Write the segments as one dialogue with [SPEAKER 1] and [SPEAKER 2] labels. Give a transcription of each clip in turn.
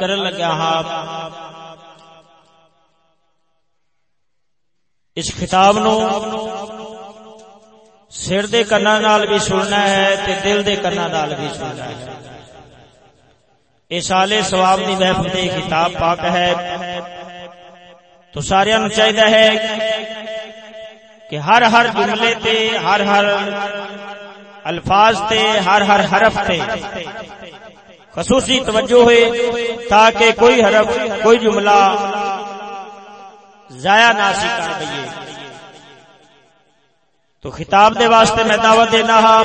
[SPEAKER 1] کرن لگا آپ ہاں۔ اس خطاب نو سر دے کناں نال بھی سننا ہے تے دل دے کناں نال بھی سننا ہے اس آلے سواب دی محفل دی کتاب پاک ہے تو سارے نو چاہیے ہے کہ ہر ہر جملے تے ہر ہر الفاظ تے ہر ہر حرف تے خصوصی توجہ ہوئے تاکہ کوئی حرف کوئی جملہ ضائع نہ تو خطاب دے واسطے میں دعوت دینا ہاں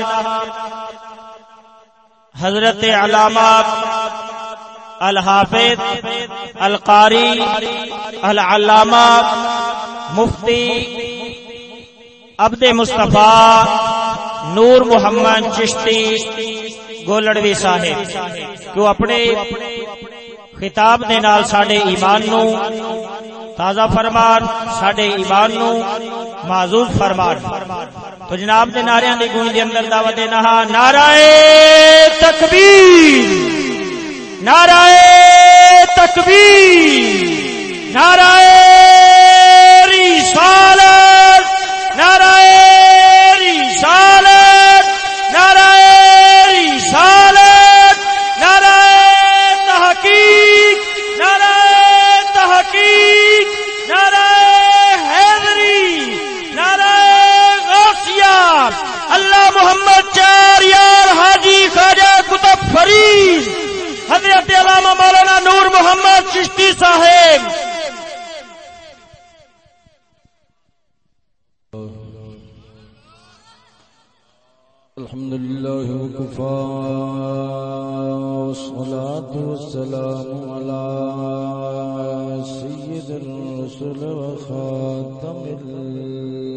[SPEAKER 1] حضرت علامہ الحافظ القاری العلامہ مفتی عبد مصطفیٰ نور محمد چشتی گولڑوی صاحب کہ وہ اپنے خطاب دے نال ساڈے ایمان نو تازہ فرمان ساڈے ایمان نو معزوز فرمان تو جناب دے ناریاں دی گونج دے اندر دعوت دینا ہاں نعرہ
[SPEAKER 2] تکبیر
[SPEAKER 1] نعرہ
[SPEAKER 3] تکبیر
[SPEAKER 1] نعرہ رسالت نعرہ رسالت
[SPEAKER 3] محمد چار یار حاجی خواجہ کتب فریض
[SPEAKER 1] حضرت علامہ مولانا نور محمد
[SPEAKER 3] چشتی صاحب
[SPEAKER 4] الحمد لله وكفى والصلاة والسلام على سيد الرسل وخاتم
[SPEAKER 5] الله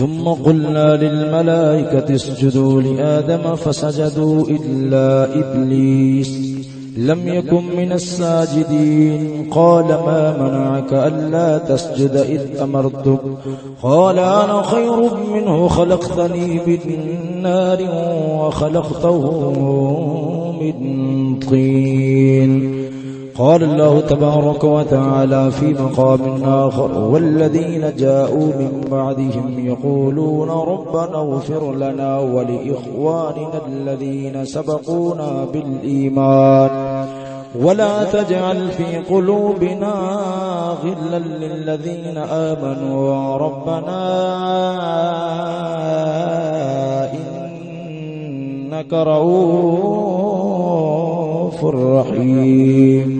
[SPEAKER 4] ثم قلنا للملائكة اسجدوا لآدم فسجدوا إلا إبليس لم يكن من الساجدين قال ما منعك ألا تسجد إذ أمرتك قال أنا خير منه خلقتني بالنار وخلقته من طين قال الله تبارك وتعالى في مقام آخر والذين جاءوا من بعدهم يقولون
[SPEAKER 3] ربنا اغفر لنا ولإخواننا الذين سبقونا بالإيمان ولا تجعل في قلوبنا غلا للذين آمنوا ربنا
[SPEAKER 4] إنك رؤوف رحيم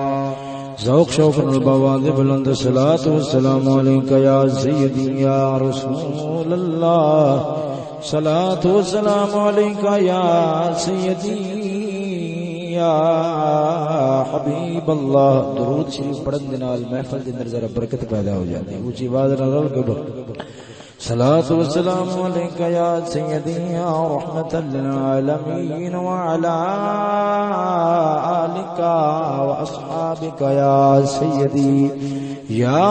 [SPEAKER 4] ذوق شوق البواد بلند صلات سلام علیکہ یا سیدی یا رسول اللہ صلات سلام علیکہ یا سیدی یا حبیب اللہ درود شریف پڑھن دے نال محفل دے اندر ذرا برکت پیدا ہو جاتی ہے اونچی آواز نال کے برکت صلات و سلام علیکہ یا سیدیہ رحمت للعالمین وعلا آلکہ و اصحابکہ یا سیدی یا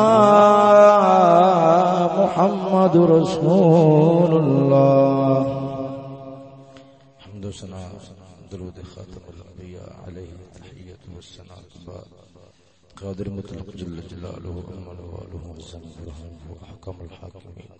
[SPEAKER 4] محمد رسول اللہ حمد و سنہ درود خاتم الانبیاء علیہ تحییت و سنہ قادر مطلق جل جلالہ امال والہ وزن برہن و احکم الحاکمین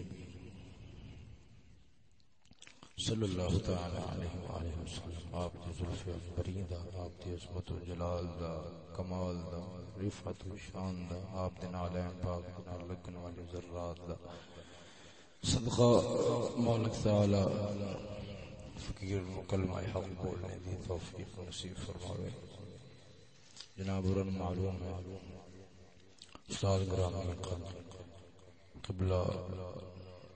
[SPEAKER 4] صلی اللہ تعالی علیہ وآلہ وسلم آپ کے ظلف اکبرین دا آپ کے عظمت و جلال دا کمال دا رفعت و شان دا آپ دن علیہ پاک کنار لکن والی ذرات دا صدقہ مولک تعالی فقیر و کلمہ حق بولنے دی توفیق نصیب فرماوے جناب رن معلوم ہے استاد گرامی قبلہ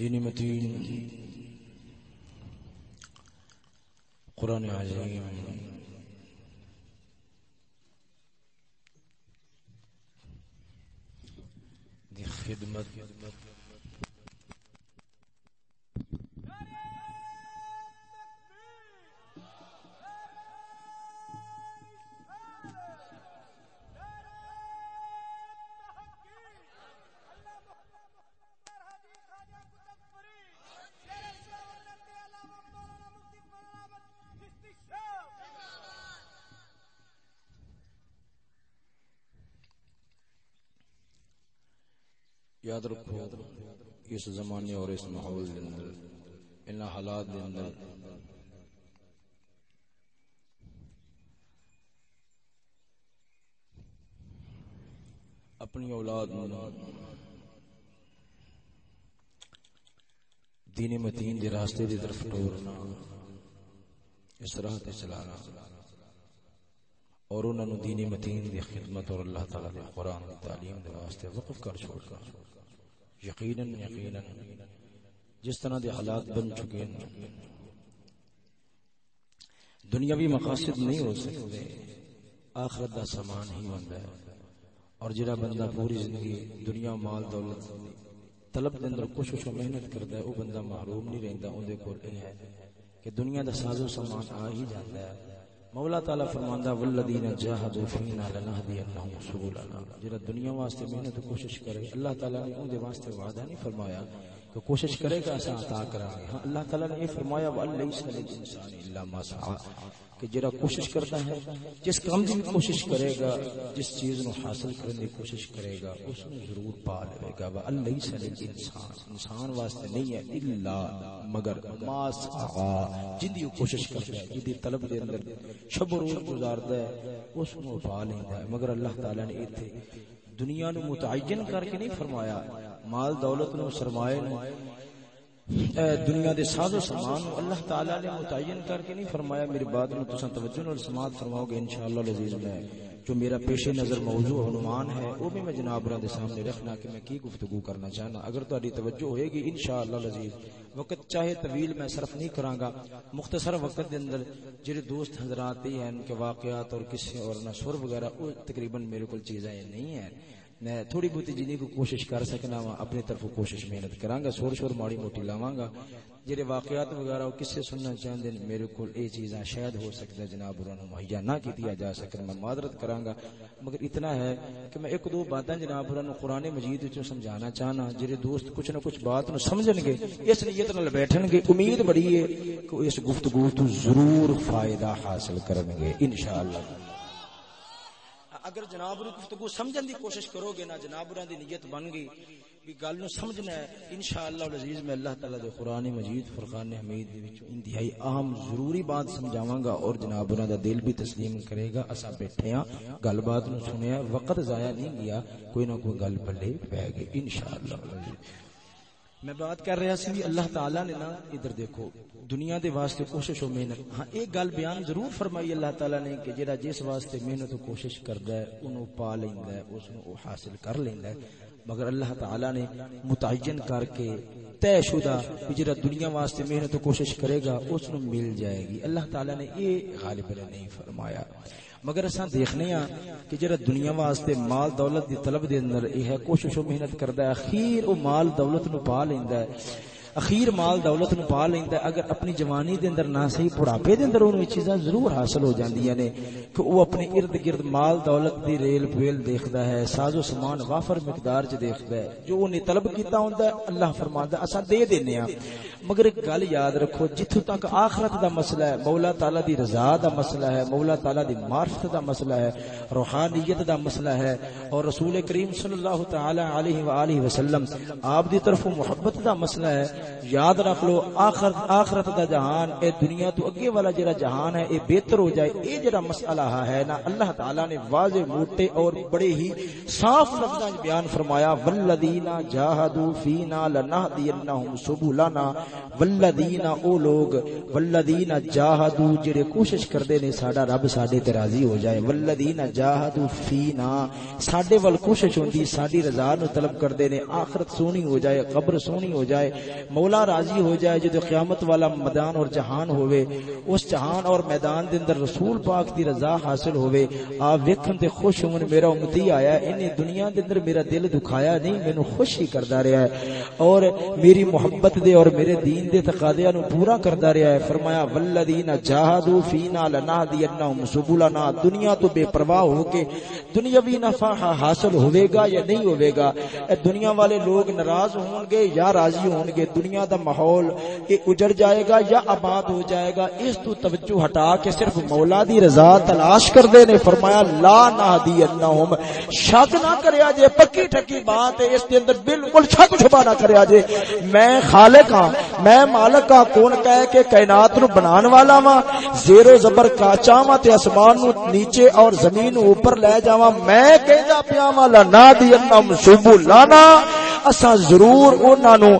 [SPEAKER 4] دین متین قرآن عظیم دی خدمت یاد رکھو اس زمانے اور اس ماحول ان حالات اپنی اولاد دینی متین دی راستے دی طرف ٹورنا اس راہ چلانا اور انہوں نے دینی متین دی خدمت اور اللہ تعالی دی قرآن دی تعلیم دی واسطے وقف کر چھوڑ کر چھوڑ کر یقیناً یقیناً جس طرح دے حالات بن چکے ہیں دنیاوی مقاصد نہیں ہو سکتے آخرت دا سامان ہی ہوندا ہے اور جڑا بندہ پوری زندگی دنیا مال دولت طلب دے اندر کوشش و محنت کردا ہے او بندہ محروم نہیں رہندا اون دے کول اے ہے کہ دنیا دا ساز و سامان آ ہی جاندا ہے
[SPEAKER 3] مولا تعالی فرماندا
[SPEAKER 4] والذین فینا سبلنا جڑا دنیا واسطے محنت کوشش کرے اللہ تعالی نے اون دے واسطے وعدہ نہیں فرمایا فرمایا کہ کوشش کرے گا اساں عطا ہاں، اللہ تعالی نے یہ للانسان الا ما سعى کہ جڑا کوشش کرتا ہے جس کام کی کوشش کرے گا جس چیز نو حاصل کرنے کی کوشش کرے گا اس نو ضرور پا لے گا وہ اللہ ہی انسان انسان واسطے نہیں
[SPEAKER 3] ہے الا مگر ماس آغا جدی کوشش کرتا ہے جدی طلب دے اندر شب و روز گزارتا ہے اس نو پا لیندا ہے مگر اللہ تعالی نے ایتھے دنیا نو متعین کر کے نہیں فرمایا مال دولت نو سرمایہ نو دنیا دے ساز و سامان اللہ تعالی نے متعین کر کے نہیں فرمایا میرے بعد میں تساں
[SPEAKER 4] توجہ اور سماعت فرماؤ گے انشاءاللہ العزیز میں جو میرا پیش نظر موضوع عنوان ہے وہ بھی میں جناب دے سامنے رکھنا کہ میں کی گفتگو کرنا چاہنا اگر تہاڈی توجہ ہوئے گی انشاءاللہ العزیز وقت چاہے طویل میں صرف نہیں کراں گا مختصر وقت دے اندر جڑے دوست حضرات ہی ہیں ان کے واقعات اور قصے اور نثر وغیرہ وہ تقریبا میرے کول چیزیں نہیں ہیں میں تھوڑی بہت جنہیں کو کوشش کر سکنا وا اپنی طرف کوشش محنت کرا گا شور شور ماڑی موٹی لاوا گا جی واقعات وغیرہ وہ کسے سننا چاہتے ہیں میرے کو یہ چیزاں شاید ہو سکتا ہے جناب انہوں نے مہیا نہ کیتیا جا سکے میں معذرت کرا گا مگر اتنا ہے کہ میں ایک دو باتیں جناب انہوں نے قرآن مجید سمجھانا چاہنا جی دوست کچھ نہ کچھ بات سمجھ گے
[SPEAKER 3] اس نیت تو بیٹھ گے امید بڑی ہے کہ اس گفتگو تو ضرور فائدہ حاصل
[SPEAKER 4] کریں گے ان
[SPEAKER 3] اگر جناب رو گفتگو سمجھن دی کوشش کرو گے نا جناب رو دی نیت بن گئی بھی گل نو سمجھنا ہے انشاءاللہ العزیز میں اللہ
[SPEAKER 4] تعالی دے قران مجید فرقان حمید دے وچ انتہائی اہم ضروری بات سمجھاواں گا اور جناب رو دا دل بھی تسلیم کرے گا اسا بیٹھے ہاں گل بات نو سنیا ہاں، وقت ضائع نہیں گیا کوئی نہ کوئی گل پلے پے گئی انشاءاللہ میں بات کر رہا سی
[SPEAKER 3] اللہ تعالی نے نا ادھر دیکھو دنیا دے واسطے کوشش و محنت ہاں ایک گل بیان ضرور فرمائی اللہ تعالیٰ نے کہ جہاں جس واسطے محنت و کوشش کرتا ہے انہوں پا لینا ہے اس حاصل کر لینا ہے مگر اللہ تعالیٰ نے متعین کر کے طے شدہ جہاں دنیا واسطے محنت و کوشش کرے گا اس مل جائے گی اللہ تعالیٰ نے یہ غالب نہیں فرمایا
[SPEAKER 4] مگر اصا دیکھنے ہاں کہ جہاں دنیا واسطے
[SPEAKER 3] مال دولت دی طلب دے اندر یہ ہے کوشش و محنت کرتا ہے اخیر وہ مال دولت نو پا لینا ہے اخیر مال دولت نو پا لیندا ہے اگر اپنی جوانی دے اندر نہ صحیح بڑھاپے دے اندر اونوں چیزاں ضرور حاصل ہو جاندیاں نے کہ او اپنے ارد گرد مال دولت دی ریل پھیل دیکھدا ہے ساز و سامان وافر مقدار چ دیکھدا ہے جو اونے طلب کیتا ہوندا ہے اللہ فرماندا اسا دے دینے ہاں مگر ایک گل یاد رکھو جتھوں تک آخرت دا مسئلہ ہے مولا تعالی دی رضا دا مسئلہ ہے مولا تعالی دی معرفت دا مسئلہ ہے روحانیت دا مسئلہ ہے اور رسول کریم صلی اللہ تعالی علیہ والہ وسلم آپ دی طرف محبت دا مسئلہ ہے یاد رکھ لو آخر آخرت دا جہان اے دنیا تو اگے والا جڑا جہان ہے اے بہتر ہو جائے اے جڑا مسئلہ ہے نا اللہ تعالی نے واضح موٹے اور بڑے ہی صاف لفظاں بیان فرمایا والذین جاهدوا فینا لنهدینهم سبلنا والذین او لوگ والذین جاهدوا جڑے کوشش کردے نے ساڈا رب ساڈے تے راضی ہو جائے والذین جاهدوا فینا ساڈے ول کوشش ہوندی ساڈی رضا نو طلب کردے نے آخرت سونی ہو جائے قبر سونی ہو جائے مولا راضی ہو جائے جدو قیامت والا میدان اور جہان ہوئے اس جہان اور میدان دے اندر رسول پاک دی رضا حاصل ہوئے آ ویکھن تے خوش ہون میرا امتی آیا اینی دنیا دے اندر میرا دل دکھایا نہیں مینوں خوش ہی کردا رہیا ہے اور میری محبت دے اور میرے دین دے تقاضیاں نو پورا کردا رہیا ہے فرمایا والذین جاہدوا فینا لنهدینهم سبلنا دنیا تو بے پرواہ ہو کے دنیاوی نفع حاصل ہوے گا یا نہیں ہوے گا اے دنیا والے لوگ ناراض ہون گے یا راضی ہون گے دنیا دا ماحول یہ اجڑ جائے گا یا آباد ہو جائے گا اس تو توجہ ہٹا کے صرف مولا دی رضا تلاش کردے نے فرمایا لا نادی انہم شک نہ کریا جے پکی ٹھکی بات ہے اس دے اندر بالکل شک چھپا نہ کریا جے میں خالق ہاں میں مالک ہاں کون کہے کہ کائنات نو بنان والا ہاں زیر و زبر کاچا ہاں تے اسمان نو نیچے اور زمین نو اوپر لے جاواں میں کہندا پیاواں لا نادی انہم سبو لانا اساں ضرور انہاں نو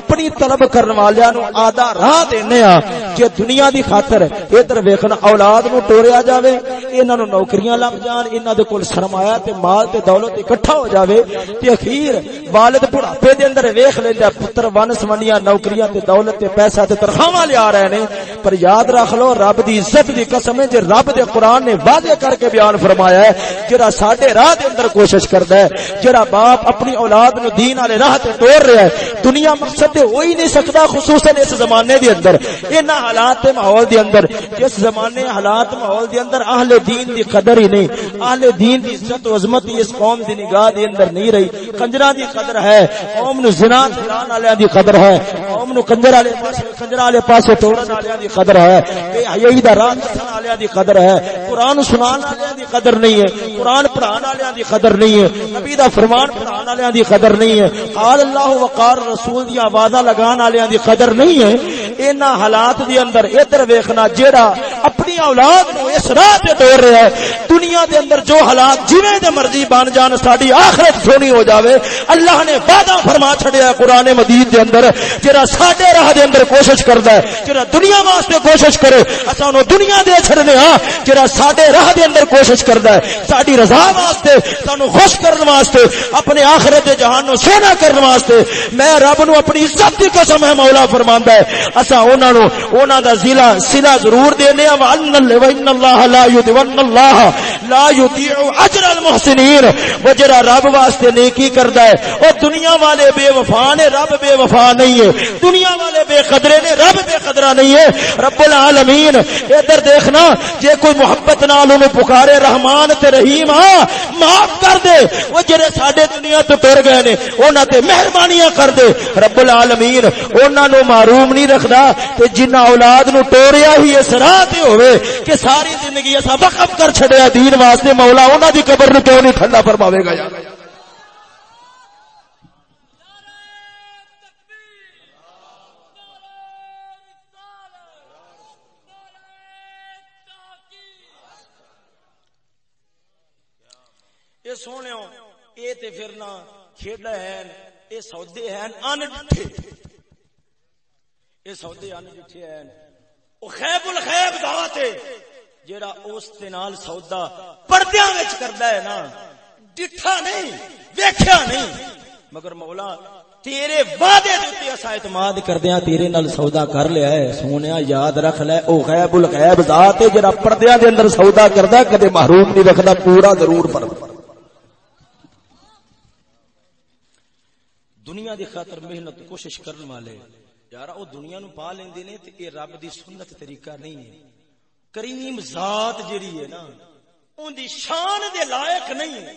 [SPEAKER 3] اپنی طلب کرن والیاں نو آدھا راہ دینے ہاں کہ دنیا دی خاطر ادھر ویکھن اولاد نو ٹوریا جاوے انہاں نو نوکریاں لگ جان انہاں دے کول سرمایہ تے مال تے دولت اکٹھا ہو جاوے تے اخیر والد بڑھاپے دے اندر ویکھ لیندا پتر ون سمنیاں نوکریاں تے دولت تے پیسہ تے تنخواہاں لے آ رہے نے پر یاد رکھ لو رب دی عزت دی قسم ہے جے رب دے قران نے واضح کر کے بیان فرمایا ہے جڑا ساڈے راہ دے اندر کوشش کردا ہے جڑا باپ اپنی اولاد نو دین والے راہ تے ٹور رہا ہے دنیا مقصد تے ہو ہی نہیں سکتا خصوصا اس زمانے دے اندر انہاں حالات تے ماحول دے اندر جس زمانے حالات ماحول دے اندر اہل دین دی قدر ہی نہیں اہل دین دی عزت و عظمت اس قوم دی نگاہ دے اندر نہیں رہی کنجرا دی قدر ہے قوم نو زنا کرن والے دی قدر ہے قوم نو کنجر والے پاس کنجر والے پاسے ٹورن والے دی قدر ہے بے حیائی دا راہ چلان والے دی قدر ہے قران سنان والے دی قدر نہیں ہے قران پڑھان والے دی قدر نہیں ہے نبی دا فرمان پڑھان والے دی قدر نہیں ہے قال اللہ وقار رسول دی بادہ لگان آلیاں دی قدر نہیں ہے اینا حالات دی اندر ادھر ویکھنا جیڑا اپنی اولاد نو اس راہ تے توڑ رہا ہے دنیا دے اندر جو حالات جویں دے مرضی بن جان ساڈی آخرت سونی ہو جاوے اللہ نے وعدہ فرما چھڑیا ہے قران مجید دے اندر جیڑا ساڈے راہ دے اندر کوشش کردا ہے جیڑا دنیا واسطے کوشش کرے اساں نو دنیا دے چھڑنے ہاں جیڑا ساڈے راہ دے اندر کوشش کردا ہے ساڈی رضا واسطے سانو خوش کرن واسطے اپنے آخرت جہان نو سونا کرن واسطے میں رب نو اپنی عزت دی قسم ہے مولا فرماندا ہے ضلا ضرور اللہ لا یو اللہ لا یوتی محسری رب واسطے نیکی کردا ہے او دنیا والے بے وفا نے رب بے وفا نہیں ہے دنیا والے بے قدرے نے رب بے قدرا نہیں ہے رب العالمین ادھر دیکھنا جے کوئی محبت نال پکارے رحمان تے رحیم ہاں، معاف کر دے وہ جڑے ساڈے دنیا تو ٹر گئے نے انہاں تے مہربانیاں کر دے رب العالمین انہاں نو معروم نہیں رکھدا تے جنا اولاد نو ٹوریا ہی اس راہ تے ہوئے کہ ساری زندگی ایسا وقف کر چھڑیا دین واسطے مولا اونا دی قبر نو کیوں نہیں ٹھنڈا فرماوے گا یا سونے یہ اے تے پھر نہ کھیڑا ہے یہ سودے ہیں انٹھے تے اسا اعتماد کردیاں تیرے نال سودا کر لیا سونیا یاد رکھ دے اندر سودا کردا ہے کردی محروم نہیں رکھدا پورا ضرور دنیا دی خاطر محنت کوشش کرنے والے یار وہ دنیا نو پا لیندے نے تے اے رب دی سنت طریقہ نہیں ہے کریم ذات جڑی ہے نا
[SPEAKER 1] اون دی شان دے لائق نہیں ہے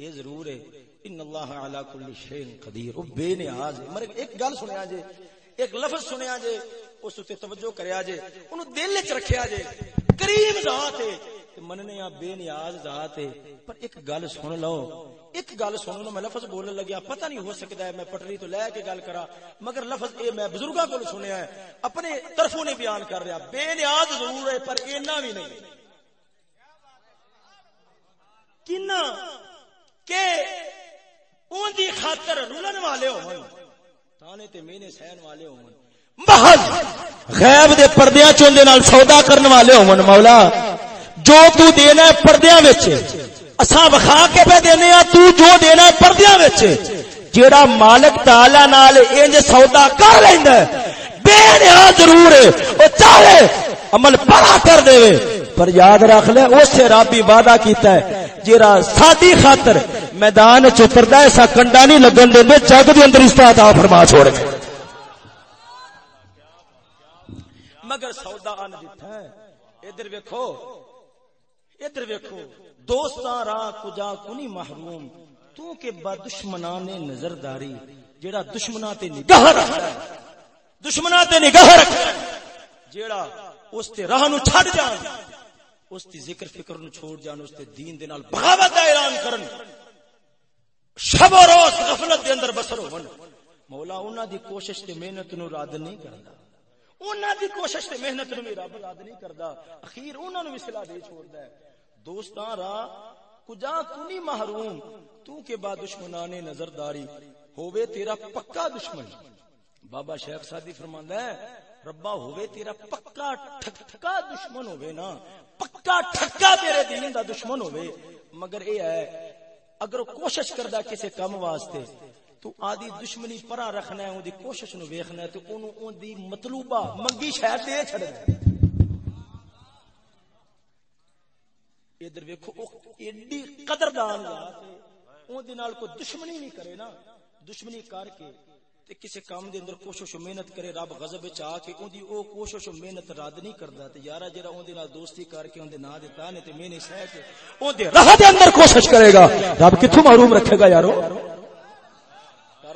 [SPEAKER 3] اے ضرور ہے ان اللہ علی کل شیء قدیر او بے نیاز ہے مر ایک گل سنیا جے ایک لفظ سنیا جے اس تے توجہ کریا جے اونوں دل وچ رکھیا جے کریم ذات ہے مننے آ بے نیاز ذات ہے پر ایک گل سن لو ایک گل سن لو میں لفظ بولنے لگیا پتہ نہیں ہو سکتا ہے میں پٹری تو لے کے گل کرا مگر لفظ اے میں بزرگاں کول سنیا ہے اپنے طرفوں نے بیان کر رہا بے نیاز ضرور ہے پر اینا بھی نہیں کنا کہ اون دی خاطر رولن والے ہون تانے تے مینے سہن والے ہون محض غیب دے پردیاں چوندے نال سودا کرن والے ہون مولا جو تو دینا ہے پردیاں وچ اساں وخا کے پہ دینے ہیں تو جو دینا ہے پردیاں وچ جیڑا مالک تعالی نال انج سودا کر لیندا ہے بے نہ ضرور ہے او چاہے عمل پڑا کر دے پر یاد رکھ لے اس سے رابی وعدہ کیتا ہے جیڑا سادی خاطر میدان چ پردا ایسا کنڈا نہیں لگن دے دے جگ دے اندر اس طرح فرما چھوڑ دے مگر سودا ان دیتا ہے ادھر ویکھو ادھر ویکھو دوستاں راہ کجا کنی محروم تو کہ با دشمناں نے داری جیڑا دشمناں تے نگاہ رکھدا ہے
[SPEAKER 1] دشمناں تے نگاہ رکھدا ہے
[SPEAKER 3] جیڑا اس تے راہ نو چھڑ جان اس تے ذکر فکر نو چھوڑ جان اس تے دین دے نال بغاوت دا اعلان کرن شب و روز غفلت دے اندر بسر ہون مولا انہاں دی کوشش تے محنت نو رد نہیں کردا انہاں دی کوشش تے محنت نو میرا رد نہیں کردا اخیر انہاں نو بھی صلاح دے چھوڑدا ہے دوستان را کجا کنی محروم تو کے بعد دشمنانے نظرداری ہووے تیرا پکا دشمن بابا شیخ سادی فرماندا ہے ربا ہووے تیرا پکا ٹھک ٹھکا دشمن ہووے نا پکا ٹھکا تیرے دین دا دشمن ہووے مگر اے ہے اگر کوشش کردا کسے کم واسطے تو آدھی دشمنی پرا رکھنا ہے اون دی کوشش نو ویکھنا ہے تو اونوں اون دی مطلوبہ منگی شے دے چھڑنا ہے ادھر ویکو ایڈی قدر دان دے نال کو دشمنی نہیں کرے نا دشمنی کر کے تے کسے کام دے اندر کوشش و محنت کرے رب غضب وچ آ کے اون دی او کوشش و محنت رد نہیں کردا تے یارا جڑا اون دے نال دوستی کر کے اون دے نا دے تانے تے نے سہ کے اون دے راہ دے اندر کوشش کرے گا رب کتھوں محروم رکھے گا یارو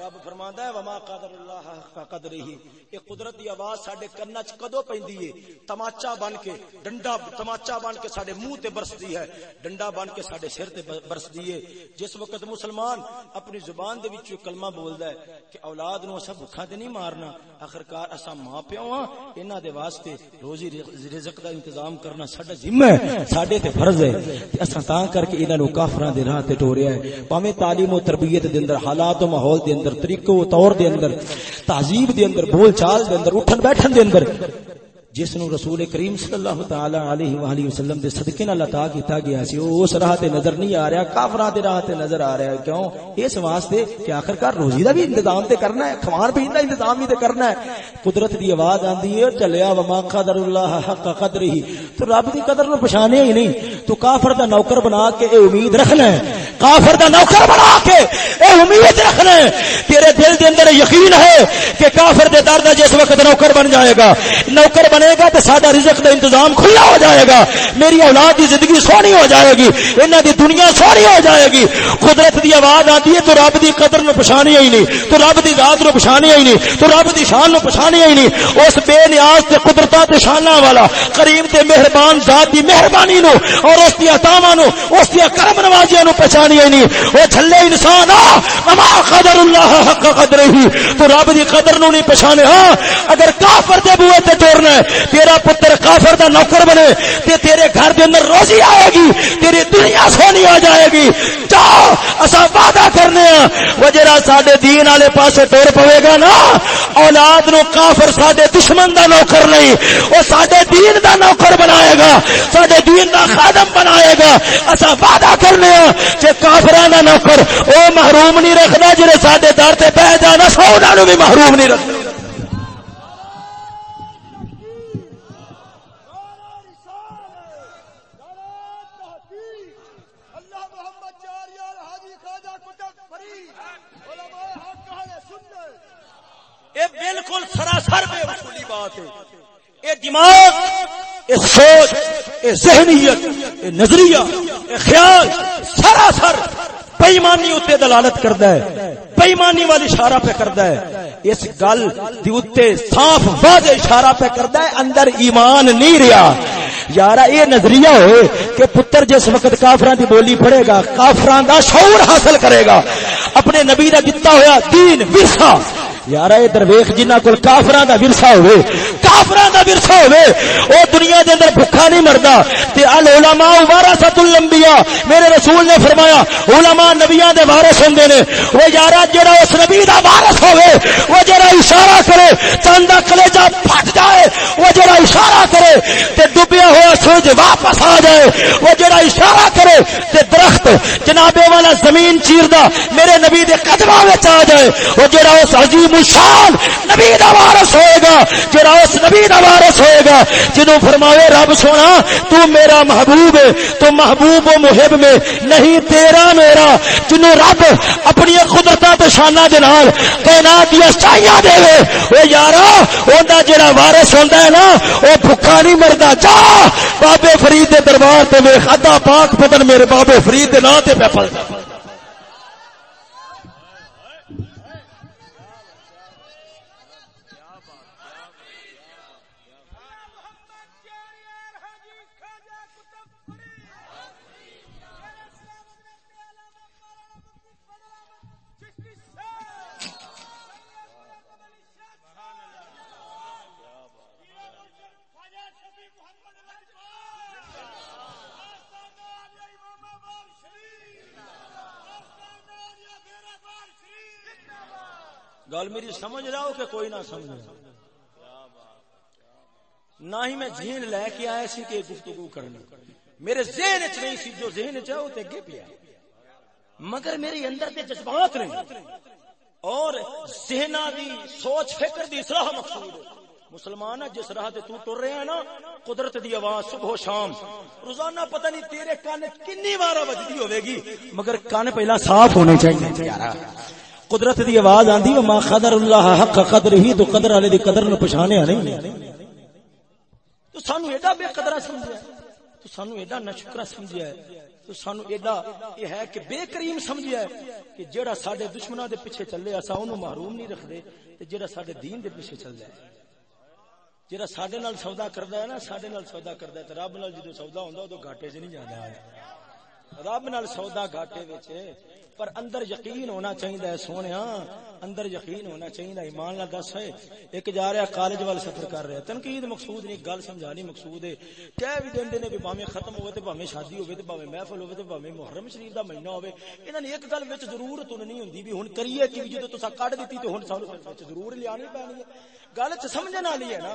[SPEAKER 3] رب فرما ہے وما قدر اللہ قدر ہی یہ قدرت دی آواز سڈے کن چ کدو پی تماچا بن کے ڈنڈا تماچا بن کے سڈے منہ تے برستی ہے ڈنڈا بن کے سڈے سر تے برستی ہے جس وقت مسلمان اپنی زبان دے وچ کلمہ بولدا ہے کہ اولاد نو اسا بھکھا تے نہیں مارنا اخرکار اسا ماں پیو ہاں انہاں دے واسطے روزی رزق دا انتظام کرنا ساڈا ذمہ ہے ساڈے تے فرض ہے تے اسا تاں کر کے انہاں نو کافراں دے راہ تے ٹوریا ہے پاویں تعلیم و تربیت دے اندر حالات و ماحول دے اندر طریقو طور دے اندر تہذیب دے اندر بول چال دے اندر اٹھن بیٹھن دے اندر جس نو رسول کریم صلی اللہ تعالی علیہ والہ وسلم دے صدقے نال عطا کیتا گیا سی او اس راہ تے نظر نہیں آ رہا کافراں دے راہ تے نظر آ رہا ہے کیوں اس واسطے کہ آخر کار روزی دا بھی انتظام تے کرنا ہے کھوان پین دا انتظام تے کرنا ہے قدرت دی آواز آندی ہے چلیا و ما قدر اللہ حق قدره تو رب دی قدر نو پہچانے ہی نہیں تو کافر دا نوکر بنا کے اے امید رکھنا ہے کافر دا نوکر بنا کے اے امید رکھنا ہے تیرے دل دے اندر یقین ہے کہ کافر دے دردا جس وقت نوکر بن جائے گا نوکر بنے کرے گا تو سارا رزق کا انتظام کھلا ہو جائے گا میری اولاد کی زندگی سونی ہو جائے گی دی دنیا سونی ہو جائے گی قدرت کی آواز آتی ہے تو رب قدر پچھانی ہوئی نہیں تو رب کی ذات نو پچھانی ہوئی نہیں تو رب کی شان پچھانی ہوئی نہیں اس بے نیاز قدرت والا کریم مہربان ذات کی مہربانی نو اور اس اس نو نو کرم نوازیاں پچھانی ہی نہیں وہ چلے انسان اما قدر رب کی قدر نو نہیں پچھانے ہاں اگر کافر دے بوئے تے ہے تیرا پتر کافر دا نوکر بنے تے تیرے گھر دے اندر روزی آئے گی تیری دنیا سونی آ جائے گی جا اسا وعدہ کرنے ہاں۔ وجرا ساڈے دین والے پاسے ٹر پاوے گا نا اولاد نو کافر ساڈے دشمن دا نوکر نہیں او ساڈے دین دا نوکر بنائے گا ساڈے دین دا خادم بنائے گا اسا وعدہ کرنے ہاں کافراں دا نوکر او محروم نہیں رکھنا جڑے ساڈے تے جانا سو پی نو بھی محروم نہیں رکھنا دماغ اے سوچ اے ذہنیت اے نظریہ اے خیال سراسر پیمانی اتنے دلالت کرتا ہے پیمانی والی اشارہ پہ کرتا ہے اس گل اتنے صاف واضح اشارہ پہ کرتا ہے اندر ایمان نہیں رہا یار یہ نظریہ ہوئے کہ پتر جس وقت کافران دی بولی پڑے گا کافران دا شعور حاصل کرے گا اپنے نبی کا دتا ہوا تین ورسا یار یہ درویش جنہ کو کوفر کا ورسا ہوے کافر کا ورسا ہوے وہ دنیا کے اندر بھکا نہیں مرد الاما ابارا ست المبیا میرے رسول نے فرمایا علماء نبیاں دے وارث ہوں نے وہ یار جہاں اس نبی کا وارث ہوے وہ جہاں اشارہ کرے چند کلے جا پٹ جائے وہ جہاں اشارہ کرے تو ڈبیا ہوا سورج واپس آ جائے وہ جہاں اشارہ کرے تو درخت جنابے والا زمین چیردہ میرے نبی کے قدموں آ جائے وہ جہاں اس عجیب مشال نبی دا وارث ہوئے گا جڑا اس نبی دا وارث ہوئے گا جنوں فرماوے رب سونا تو میرا محبوب ہے تو محبوب و محب میں نہیں تیرا میرا جنوں رب اپنی قدرتاں تے شاناں دے نال تعینات یا سایہ دے وے او یارا اوندا جڑا وارث ہوندا ہے نا او بھکا نہیں مردا جا بابے فرید دے دربار تے ویکھ ادا پاک پتن میرے بابے فرید دے نام تے پہ پلدا گل میری سمجھ رہا ہو کہ کوئی نہ سمجھ رہا نہ ہی میں جھیل لے کے آیا سی کہ گفتگو کرنا میرے ذہن اچ نہیں سی جو ذہن اچ ہو تے کی پیا مگر میرے اندر تے جذبات نہیں اور ذہن دی سوچ فکر دی اصلاح مقصود مسلمان ہے جس راہ تے تو ٹر رہے ہیں نا قدرت دی آواز صبح و شام روزانہ پتہ نہیں تیرے کان کنی بار وجدی ہوے گی مگر کان پہلا صاف ہونے چاہیے یارا قدرت دی آواز آندی وہ ماں خدر اللہ حق قدر ہی تو قدر والے دی قدر نو پہچانیا نہیں تو سانو ایڈا بے قدر سمجھیا تو سانو ایڈا نشکرا سمجھیا ہے تو سانو ایڈا یہ ہے کہ بے کریم سمجھیا ہے کہ جیڑا ساڈے دشمناں دے پیچھے چلے اسا اونوں محروم نہیں رکھ دے تے جیڑا ساڈے دین دے پیچھے چل جائے جیڑا ساڈے نال سودا کردا ہے نا ساڈے نال سودا کردا ہے تے رب نال جدوں سودا ہوندا او تو گھاٹے چ نہیں جاندا ہے رب نال نال سودا وچ پر اندر اندر یقین یقین ہونا ہونا ہے سونیا ایمان دس ایک جا رہا کالج وال سفر کر رہا تنقید مقصود نہیں گل سمجھانی مقصود ہے کہہ بھی نے دینا ختم تے تے بھاویں بھاویں شادی محفل تے بھاویں محرم شریف دا مہینہ انہاں نے ایک گل وچ ضرور تننی ہن کریے کہ جے تساں کڈ دتی تے دی تو ضرور سبر لیا ہے گل چ سمجھن والی ہے نا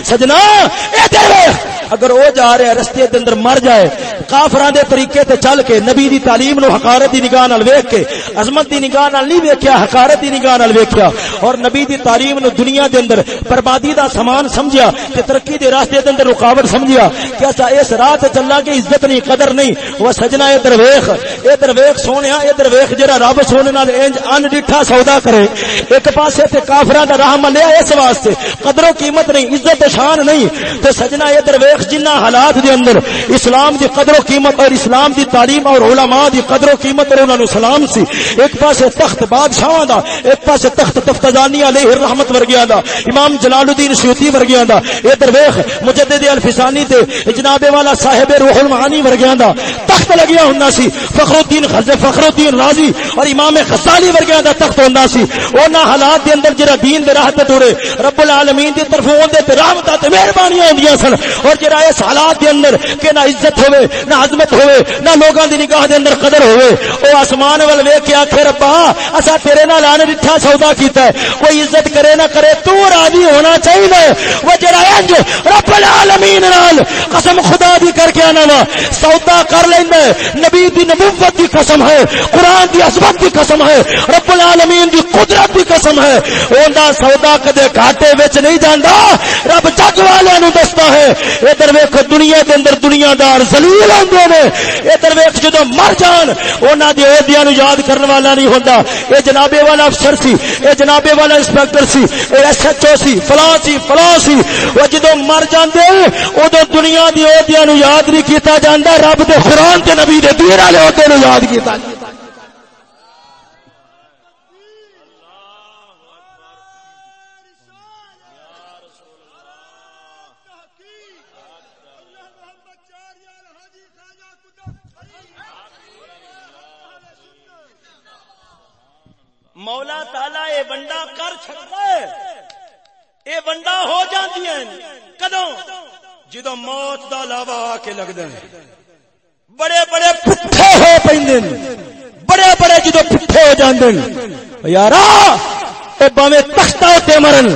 [SPEAKER 3] سجنا اگر وہ جا رہا رستے اندر مر جائے طریقے تے چل کے نبی دی تعلیم نو حکارت کی نگاہ نال کے عظمت دی نگاہ نال نہیں ویکیا حکارت کی نگاہ نال ویکیا اور نبی دی تعلیم نو دنیا دے اندر بربادی دا سامان ترقی دے دے راستے اندر رکاوٹ سمجھیا کہ اچھا، راہ تے چلنا کہ عزت نہیں قدر نہیں وہ سجنا اے درویش اے درویش سونیا اے درویش جڑا رب سونے نال انج ان ڈٹھا سودا کرے ایک پاسے تے کافراں دا راہ ملیا اس واسطے قدر و قیمت نہیں عزت پریشان نہیں تے سجنا یہ درویش جنہ حالات دے اندر اسلام دی قدر و قیمت اور اسلام دی تعلیم اور علماء دی قدر و قیمت اور انہاں نو سلام سی ایک پاسے تخت بادشاہاں دا ایک پاسے تخت تفتزانی علیہ الرحمت ورگیا دا امام جلال الدین سیوطی ورگیا دا اے درویش مجدد الفسانی تے جناب والا صاحب روح المعانی ورگیا دا تخت تخت لگیا ہوں سی فخر الدین خزے فخر الدین راضی اور امام خسالی ورگیاں دا تخت ہوں سی اونا حالات دے اندر جڑا دین دے راہ تے ٹرے رب العالمین دی طرفوں اوندے تے رحمتاں تے مہربانیاں ہوندیاں سن اور جڑا اس حالات دے اندر کہ نہ عزت ہوے نہ عظمت ہوے نہ لوگاں دی نگاہ دے اندر قدر ہوے او آسمان ول ویکھ کے آکھے ربا اسا تیرے نال آن ڈٹھا سودا کیتا ہے کوئی عزت کرے نہ کرے تو راضی ہونا چاہیے وہ جڑا انج رب العالمین نال قسم خدا دی کر کے انا سودا کر لیندا ہے نبی دی نبوت دی قسم ہے قرآن دی عظمت دی قسم ہے رب العالمین دی قدرت دی قسم ہے اوندا سودا کدے گھاٹے وچ نہیں جاندا رب جگ والے نو دستا ہے ادھر ویکھ دنیا دے اندر دنیا دار ذلیل ہوندے نے ادھر ویکھ جدوں مر جان اوناں دی عہدیاں نو یاد کرن والا نہیں ہوندا اے جنابے والا افسر سی اے جنابے والا inspector C A S H O سی فلاں سی فلاں سی او جدوں مر جاندے اودوں دنیا دی عہدیاں نو یاد نہیں کیتا جاندا رب دے قرآن تے کے نبی دیر والے ہوتے نو یاد کیا مولا تالا یہ بنڈا کر چکتا ہے یہ ونڈا ہو جاتی ہے کدو جدو موت دا لاوا آ کے لگتا ہے
[SPEAKER 1] بڑے بڑے پٹھے ہو پیندے
[SPEAKER 3] بڑے بڑے جدو پٹھے ہو جاندے یارا اے باوے تختہ ہوتے مرن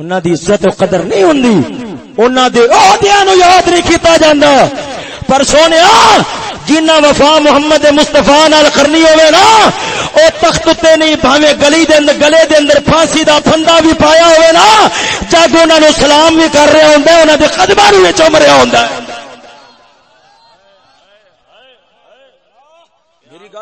[SPEAKER 3] انہاں دی عزت و قدر نہیں ہوندی انہاں دے عہدیاں نو یاد نہیں کیتا جاندا پر سونیا جنہ وفا محمد مصطفیٰ نال کرنی ہوئے نا او تخت تے نہیں بھاوے گلی دے اندر گلے دے اندر پھانسی دا پھندا بھی پایا ہوئے نا جب انہاں نو سلام بھی کر رہے ہوندا انہاں دے قدماں نو چوم رہا ہوندا ہے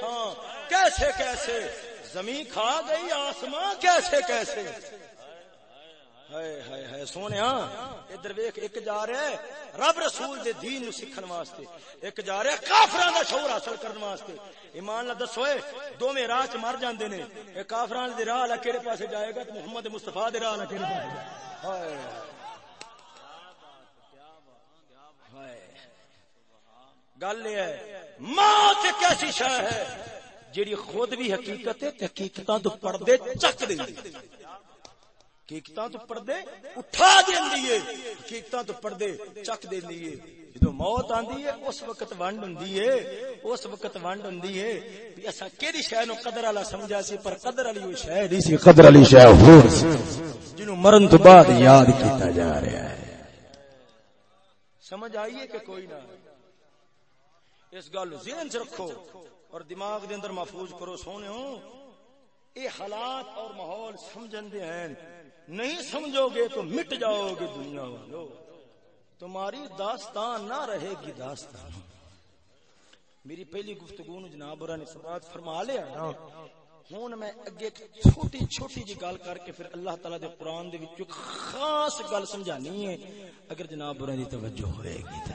[SPEAKER 3] چھان ہاں، کیسے کیسے زمین کھا گئی آسمان کیسے کیسے سونے ہاں، ادھر ویخ ایک جا رہا ہے رب رسول دے دین سیکھن واسطے ایک جا رہا ہے کافران کا شعور حاصل کرنے واسطے ایمان لا دسو دونوں راہ چ مر جانے نے کافران دے راہ کہڑے پاسے جائے گا محمد مستفا دے راہ کہڑے پاس گل یہ ہے ہے جیڑی خود بھی حقیقت ہے ہے تو تو تو پردے پردے پردے چک چک اٹھا جدو موت آندی اس اس وقت وقت ونڈ ونڈ کہ شہ والا سمجھا سی پر قدر والی وہ نہیں سی قدر والی شہ کیتا جا
[SPEAKER 4] رہا ہے
[SPEAKER 3] سمجھ آئیے کہ کوئی نہ اس گل ذہن چ رکھو اور دماغ دے اندر محفوظ کرو سونے ہو اے حالات اور ماحول سمجھن دے ہیں نہیں سمجھو گے تو مٹ جاؤ گے دنیا والو تمہاری داستان نہ رہے گی داستان میری پہلی گفتگو نو جناب نے سماج فرما لیا ہوں میں اگے ایک چھوٹی چھوٹی جی گل کر کے پھر اللہ تعالی دے قرآن دے وچ خاص گل سمجھانی ہے اگر جناب برا دی توجہ ہوئے گی تا.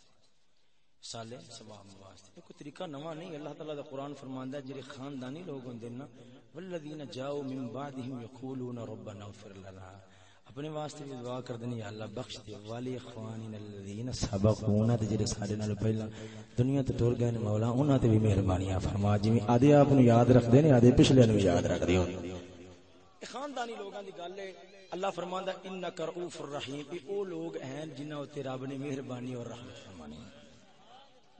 [SPEAKER 4] سالے سباہ واسطے
[SPEAKER 3] کوئی طریقہ نواں نہیں اللہ تعالی دا قرآن فرماندا ہے جڑے خاندانی لوگ ہوندے نا والذین جاؤ من بعدہم یقولون ربنا اغفر لنا اپنے واسطے دعا کر دینی یا اللہ بخش دے والی اخوانین الذین سبقونا تے جڑے ساڈے نال
[SPEAKER 4] پہلا دنیا تے ٹر گئے مولا انہاں تے بھی مہربانیاں فرما جی آدے
[SPEAKER 3] آپ
[SPEAKER 1] نو یاد رکھ دے نے آدے پچھلے نو یاد
[SPEAKER 5] رکھ دے
[SPEAKER 3] خاندانی لوگوں کی گل ہے اللہ فرماندا انک رؤوف الرحیم اے او لوگ ہیں جنہاں تے رب نے مہربانی اور رحمت فرمانی ہے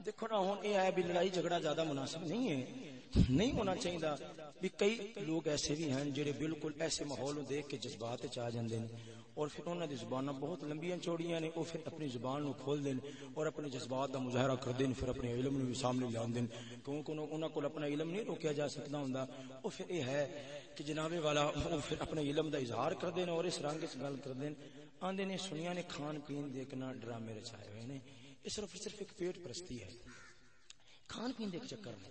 [SPEAKER 3] دیکھو نا ہوں یہ ہے بھی لڑائی جھگڑا زیادہ مناسب نہیں ہے نہیں ہونا چاہیے بھی کئی لوگ ایسے بھی ہیں جڑے بالکل ایسے ماحول دیکھ کے جذبات آ جاندے ہیں اور پھر انہوں نے زباناں بہت لمبیاں چوڑیاں نے وہ پھر اپنی زبان نو کھول دین اور اپنے جذبات دا مظاہرہ کر دین پھر اپنے علم نو بھی سامنے لان دین کیونکہ انہاں کول اپنا علم نہیں روکیا جا سکدا ہوندا وہ پھر یہ ہے کہ جناب والا وہ پھر اپنے علم دا اظہار کر دین اور اس رنگ اس گل کر دین آندے نے سنیاں نے کھان پین دیکھنا ڈرامے رچائے ہوئے نے یہ صرف صرف ایک پیٹ پرستی ہے کھان پین دے چکر میں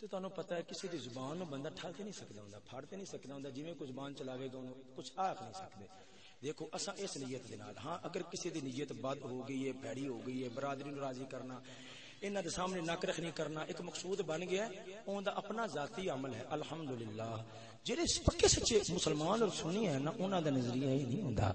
[SPEAKER 3] تو تہن پتہ ہے کسی دی زبان نو بندہ ٹھل نہیں سکتا ہوں پھڑتے نہیں سکتا ہوں جی کوئی زبان چلاوے گا کچھ آکھ نہیں سکتے دیکھو اسا اس نیت دے نال ہاں اگر کسی دی نیت بد ہو گئی ہے بھڑی ہو گئی ہے برادری نو راضی کرنا انہاں دے سامنے نک رکھنی کرنا ایک مقصود بن گیا ہے اون دا اپنا ذاتی عمل ہے الحمدللہ جڑے پکے سچے مسلمان اور سنی ہیں نا انہاں دا
[SPEAKER 4] نظریہ ہی نہیں ہوندا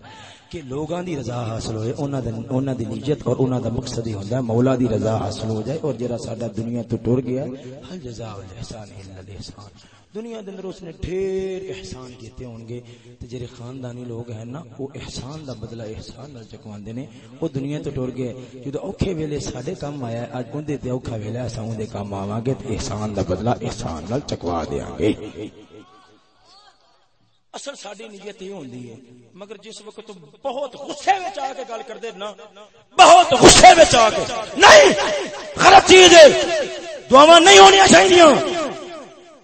[SPEAKER 3] کہ لوگان دی رضا حاصل ہوئے انہاں دا انہاں دی نیت اور انہاں دا مقصد ہی ہوندا ہے مولا دی رضا حاصل ہو جائے
[SPEAKER 4] اور جڑا ساڈا دنیا تو ٹر گیا ہے جزاء الاحسان الاحسان
[SPEAKER 3] دنیا دے اندر اس نے ڈھیر احسان کیتے ہون گے تے جڑے خاندانی لوگ ہیں نا او احسان دا بدلہ احسان نال چکواندے نے او دنیا تو ٹر گئے جدو
[SPEAKER 4] اوکھے ویلے ساڈے کم آیا اج اون دے تے اوکھا ویلا اساں اون دے کم آواں گے تے احسان دا بدلہ احسان نال چکوا دیاں گے
[SPEAKER 3] اصل ساری نیت یہ ہوندی ہے مگر جس وقت تو بہت غصے میں آ کے گل کردے نا بہت غصے میں آ کے نہیں غلط چیز ہے دعاواں نہیں ہونی چاہیے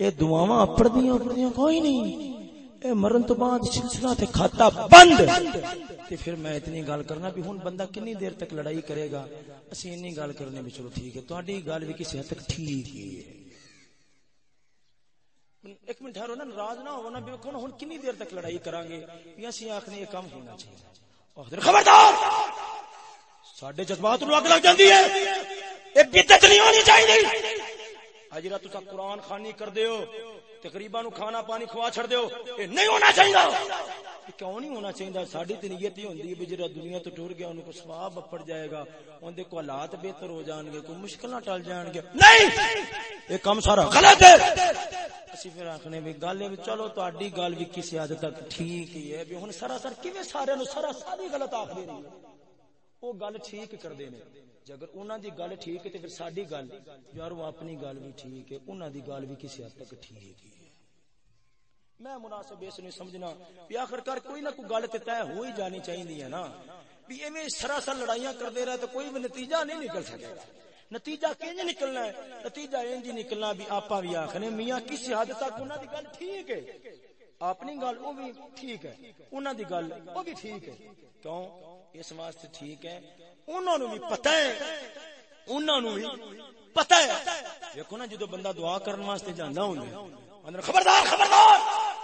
[SPEAKER 3] اے دعاواں اپڑدیاں اپڑدیاں کوئی نہیں اے مرن تو بعد سلسلہ تے کھاتا بند تے پھر میں اتنی گل کرنا بھی ہن بندہ کنی دیر تک لڑائی کرے گا اسی انی گل کرنے بھی چلو ٹھیک ہے تہاڈی گل بھی کسی حد تک ٹھیک ہے ایک منٹ ٹھہرو نا ناراض نہ ہو نا بے کون ہن کتنی دیر تک لڑائی کران گے یا سی اکھنے یہ کم ہونا چاہیے او حضرت خبردار ساڈے جذبات نو اگ لگ جاندی ہے اے بدعت نہیں ہونی چاہیے اج رات تسا قران خانی کر دیو تقریبا نو کھانا پانی کھوا چھڑ دیو
[SPEAKER 2] اے نہیں ہونا چاہیے
[SPEAKER 3] کیوں نہیں ہونا چاہیے ساری تو نیت ہی ہے دنیا تو ٹر گیا کو سوا اپڑ جائے گا کو حالات بہتر ہو جان گے کوئی ٹل جان گے نہیں یہ سارا غلط ہے گیا گل چلو تاریخ سراسر سارے غلط کرتے ان وہ گل ٹھیک اگر دی گل گل ٹھیک ہے یار وہ اپنی گل بھی ٹھیک ہے دی گل بھی کسی حد تک ٹھیک ہے میں مناسب اس نہیں سمجھنا بھی آخر کر کوئی نہ کوئی گل تے طے ہو ہی جانی چاہیے نا بھی ایویں سراسر لڑائیاں کرتے رہے تو کوئی بھی نتیجہ نہیں نکل سکے گا نتیجہ کنج نکلنا ہے نتیجہ انج نکلنا بھی آپا بھی آخنے میاں کسی حد تک انہاں دی گل ٹھیک ہے اپنی گل وہ بھی ٹھیک ہے انہاں دی گل وہ بھی ٹھیک ہے کیوں اس واسطے ٹھیک ہے انہوں نو بھی پتہ ہے انہوں نو بھی پتہ ہے دیکھو نا جدوں بندہ دعا کرن واسطے جاندا ہوں ہے خبردار خبردار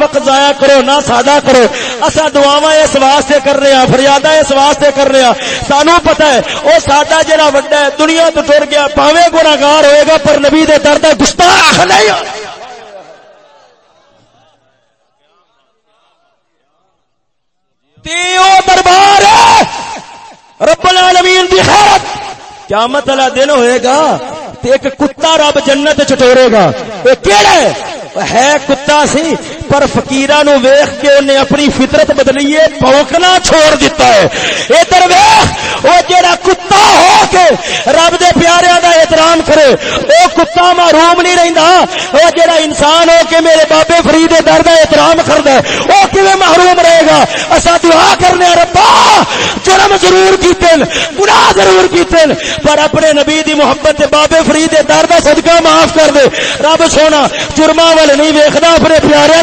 [SPEAKER 3] وقت ضائع کرو نہ سادہ کرو اسا دعاواں اس واسطے کر رہے ہیں فریاداں اس واسطے کر رہے ہیں سانو پتہ ہے او سادہ جڑا وڈا ہے دنیا تو ٹر گیا پاوے گناہگار ہوئے گا پر
[SPEAKER 2] نبی دے در تے گستاخ نہیں
[SPEAKER 3] تیو دربار ہے رب العالمین دی خیرت قیامت والا دن ہوئے گا تے ایک کتا رب جنت چٹورے گا اے کیڑا ہے ہے کتا سی پر نو ویخ کے انہیں اپنی فطرت بدلیے پوکنا چھوڑ دیتا ہے در وی وہ ہو کے رب دے پیارے کا احترام کرے وہ کتا محروم نہیں رہتا وہ جہاں انسان ہو کے میرے بابے فرید ہوترام ہے وہ محروم رہے گا اصا دعا کرنے ربا جرم ضرور کیتے ہیں گنا ضرور کیتے پر اپنے نبی دی محبت دے بابے در کا سدکا معاف کر دے رب سونا چرما ول نہیں ویکھتا اپنے پیاریا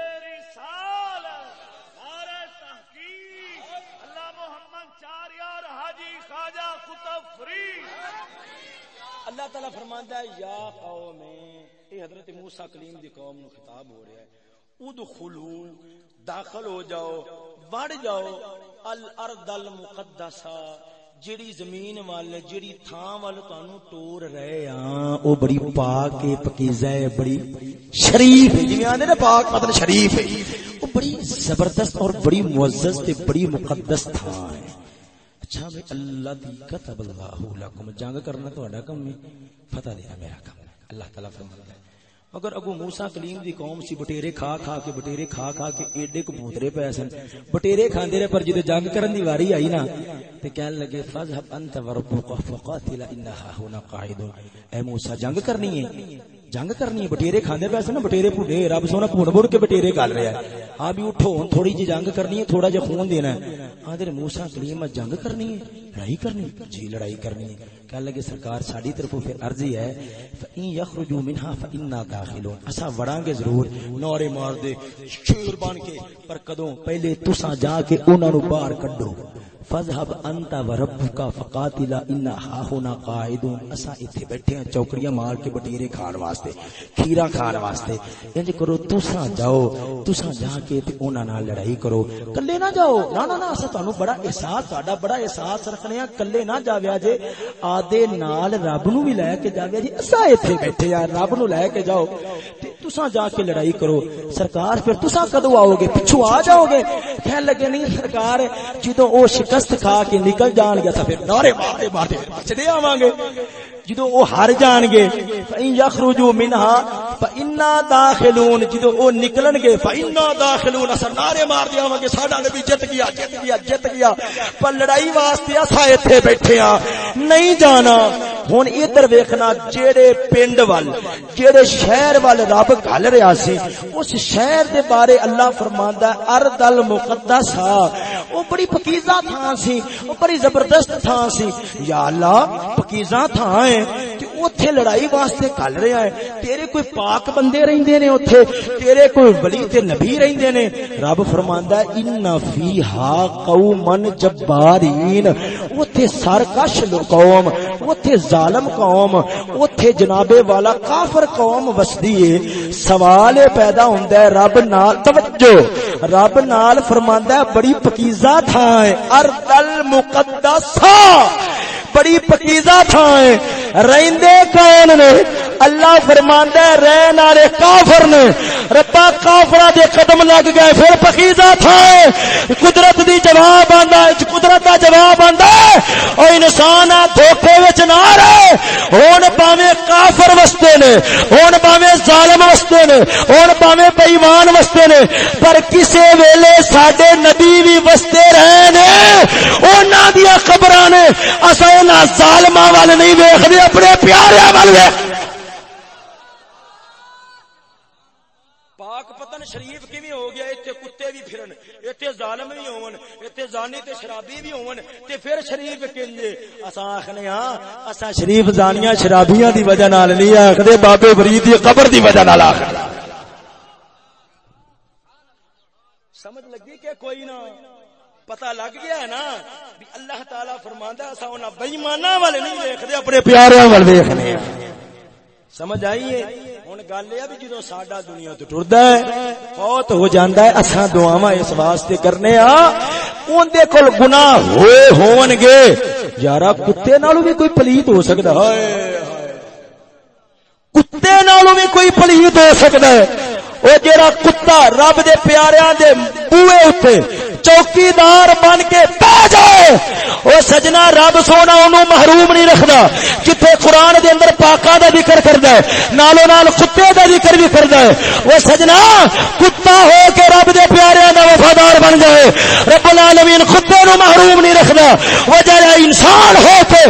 [SPEAKER 3] محمد چار یار حاجی خواجہ کتب فری اللہ تعالیٰ فرماندہ ہے یا قوم اے حضرت موسیٰ کلیم دی قوم نو خطاب ہو رہا ہے ادخلو داخل ہو جاؤ بڑھ جاؤ الارض المقدسہ جڑی زمین وال جڑی تھاں وال تانوں ٹور رہے ہاں او بڑی پاک ہے پاکیزہ ہے بڑی شریف ہے جویں آندے نا پاک مطلب شریف ہے او بڑی زبردست اور بڑی معزز تے بڑی مقدس تھاں ہے اچھا میں اللہ دی کتب اللہ لکم جنگ کرنا تہاڈا کم ہے پتہ دینا میرا کم اللہ
[SPEAKER 4] تعالی فرماتا ہے
[SPEAKER 3] جنگ کرنی ہے جنگ کرنی بٹے کھانے پی سن بٹے رب سونا بھڑ کے بٹیرے کر رہے ہیں آ بھی
[SPEAKER 2] اٹھو تھوڑی جی جنگ کرنی ہے تھوڑا جا خون دینا
[SPEAKER 3] آ موسا کلیم جنگ کرنی ہے لڑائی کرنی جی لڑائی کرنی کہنے لگے سرکار ساری طرف پھر عرضی ہے فَإِن يَخْرُجُوا مِنْهَا فَإِنَّا دَاخِلُونَ اسا وڑاں گے ضرور نورے مار دے شیر بن کے پر کدوں پہلے تساں جا کے انہاں نو باہر کڈو فَذْهَبْ أَنْتَ وَرَبُّكَ فَقَاتِلَا إِنَّا ہَا هُنَا قَاعِدُونَ اسا ایتھے بیٹھے ہیں چوکڑیاں مار کے بٹیرے کھان واسطے کھیرا کھان واسطے انج کرو تساں جاؤ تساں جا کے تے انہاں نال لڑائی کرو کلے نہ جاؤ نا نا نا اسا تانوں بڑا احساس تہاڈا بڑا احساس رکھنے ہیں کلے نہ جاویا جے آ نال رب نو بھی لے کے جی اسا ایتھے بیٹھے یار رب نو لے کے جاؤ تے تساں جا کے لڑائی کرو سرکار پھر تساں کدو آؤ گے پچھو آ جاؤ گے کہن لگے نہیں سرکار جدوں او شکست کھا کے نکل جان گے آواں گے جدو او ہار جان گے فین یخرجو منها فانا داخلون جدو او نکلن گے فانا داخلون اس نارے مار دیا وا ہاں کے ساڈا نبی جت گیا جت گیا جت گیا پر لڑائی واسطے اسا ایتھے بیٹھے ہاں نہیں جانا ہن ادھر ویکھنا جڑے پنڈ وال جڑے شہر وال رب گل ریا سی اس شہر دے بارے اللہ فرماندا ہے ارض المقدس او بڑی پکیزہ تھان سی او بڑی زبردست تھان سی یا اللہ پکیزہ ہے اتنے لڑائی واسطے کل رہا ہے تیرے کوئی پاک بندے رہندے نے اتنے تیرے کوئی ولی تے نبی رہندے نے رب فرما ان فیہا قوما جبارین اتھے سرکش قوم اتھے ظالم قوم اتھے جنابے والا کافر قوم وسدی ہے سوال پیدا ہوندا ہے رب نال توجہ رب نال فرماندا ہے بڑی پاکیزہ تھا ہے ارض المقدسہ بڑی پکیزہ تھا ہے رہندے کون نے اللہ فرماندا ہے رہن والے کافر نے رپا کافرا دے قدم لگ گئے پھر فقیزہ تھا قدرت دی جواب آندا ہے قدرت دا جواب آندا ہے او انسان دھوکے وچ نہ رہے ہن باویں کافر وستے نے ہن باویں ظالم وستے نے ہن باویں بے ایمان وستے نے پر کسے ویلے ساڈے نبی وی وستے رہے نے انہاں دی قبراں نے اساں نہ ظالماں وال نہیں ویکھ رہے اپنے پیارے وال ویکھ وطن شریف کی بھی ہو گیا اتنے کتے بھی پھرن اتنے ظالم بھی ہون اتنے زانی تے شرابی بھی ہون تے پھر شریف کنجے اسا
[SPEAKER 1] آخنے ہاں اسا شریف زانیاں
[SPEAKER 3] شرابیاں دی وجہ نال نہیں آخدے بابے
[SPEAKER 2] فرید دی قبر دی وجہ نال آخدے سمجھ لگی کہ کوئی
[SPEAKER 3] نہ پتہ لگ گیا ہے نا اللہ تعالی فرماندا اسا انہاں بے ایمانہ والے نہیں دیکھدے اپنے پیاریاں والے دیکھنے سمجھ آئی ہے گل ساڈا دنیا تو ہے ہے ہو اس واسطے کرنے اندے کول گنا ہوئے ہون گے یار کتے نالوں بھی کوئی پلیت ہو سکتا کتے نالوں بھی کوئی پلیت ہو ہے وہ جا کتا رب دے پیاریاں دے چوکی دار بن کے پا جائے سجنا رب سونا انہوں محروم نہیں رکھنا پاکا دا ذکر ہے نال کتے دا ذکر بھی کرتا ہے وہ سجنا کتا ہو کے رب دے پیارے دا وفادار بن جائے رب العالمین کتے نو محروم نہیں رکھنا وہ جہاں انسان ہو کے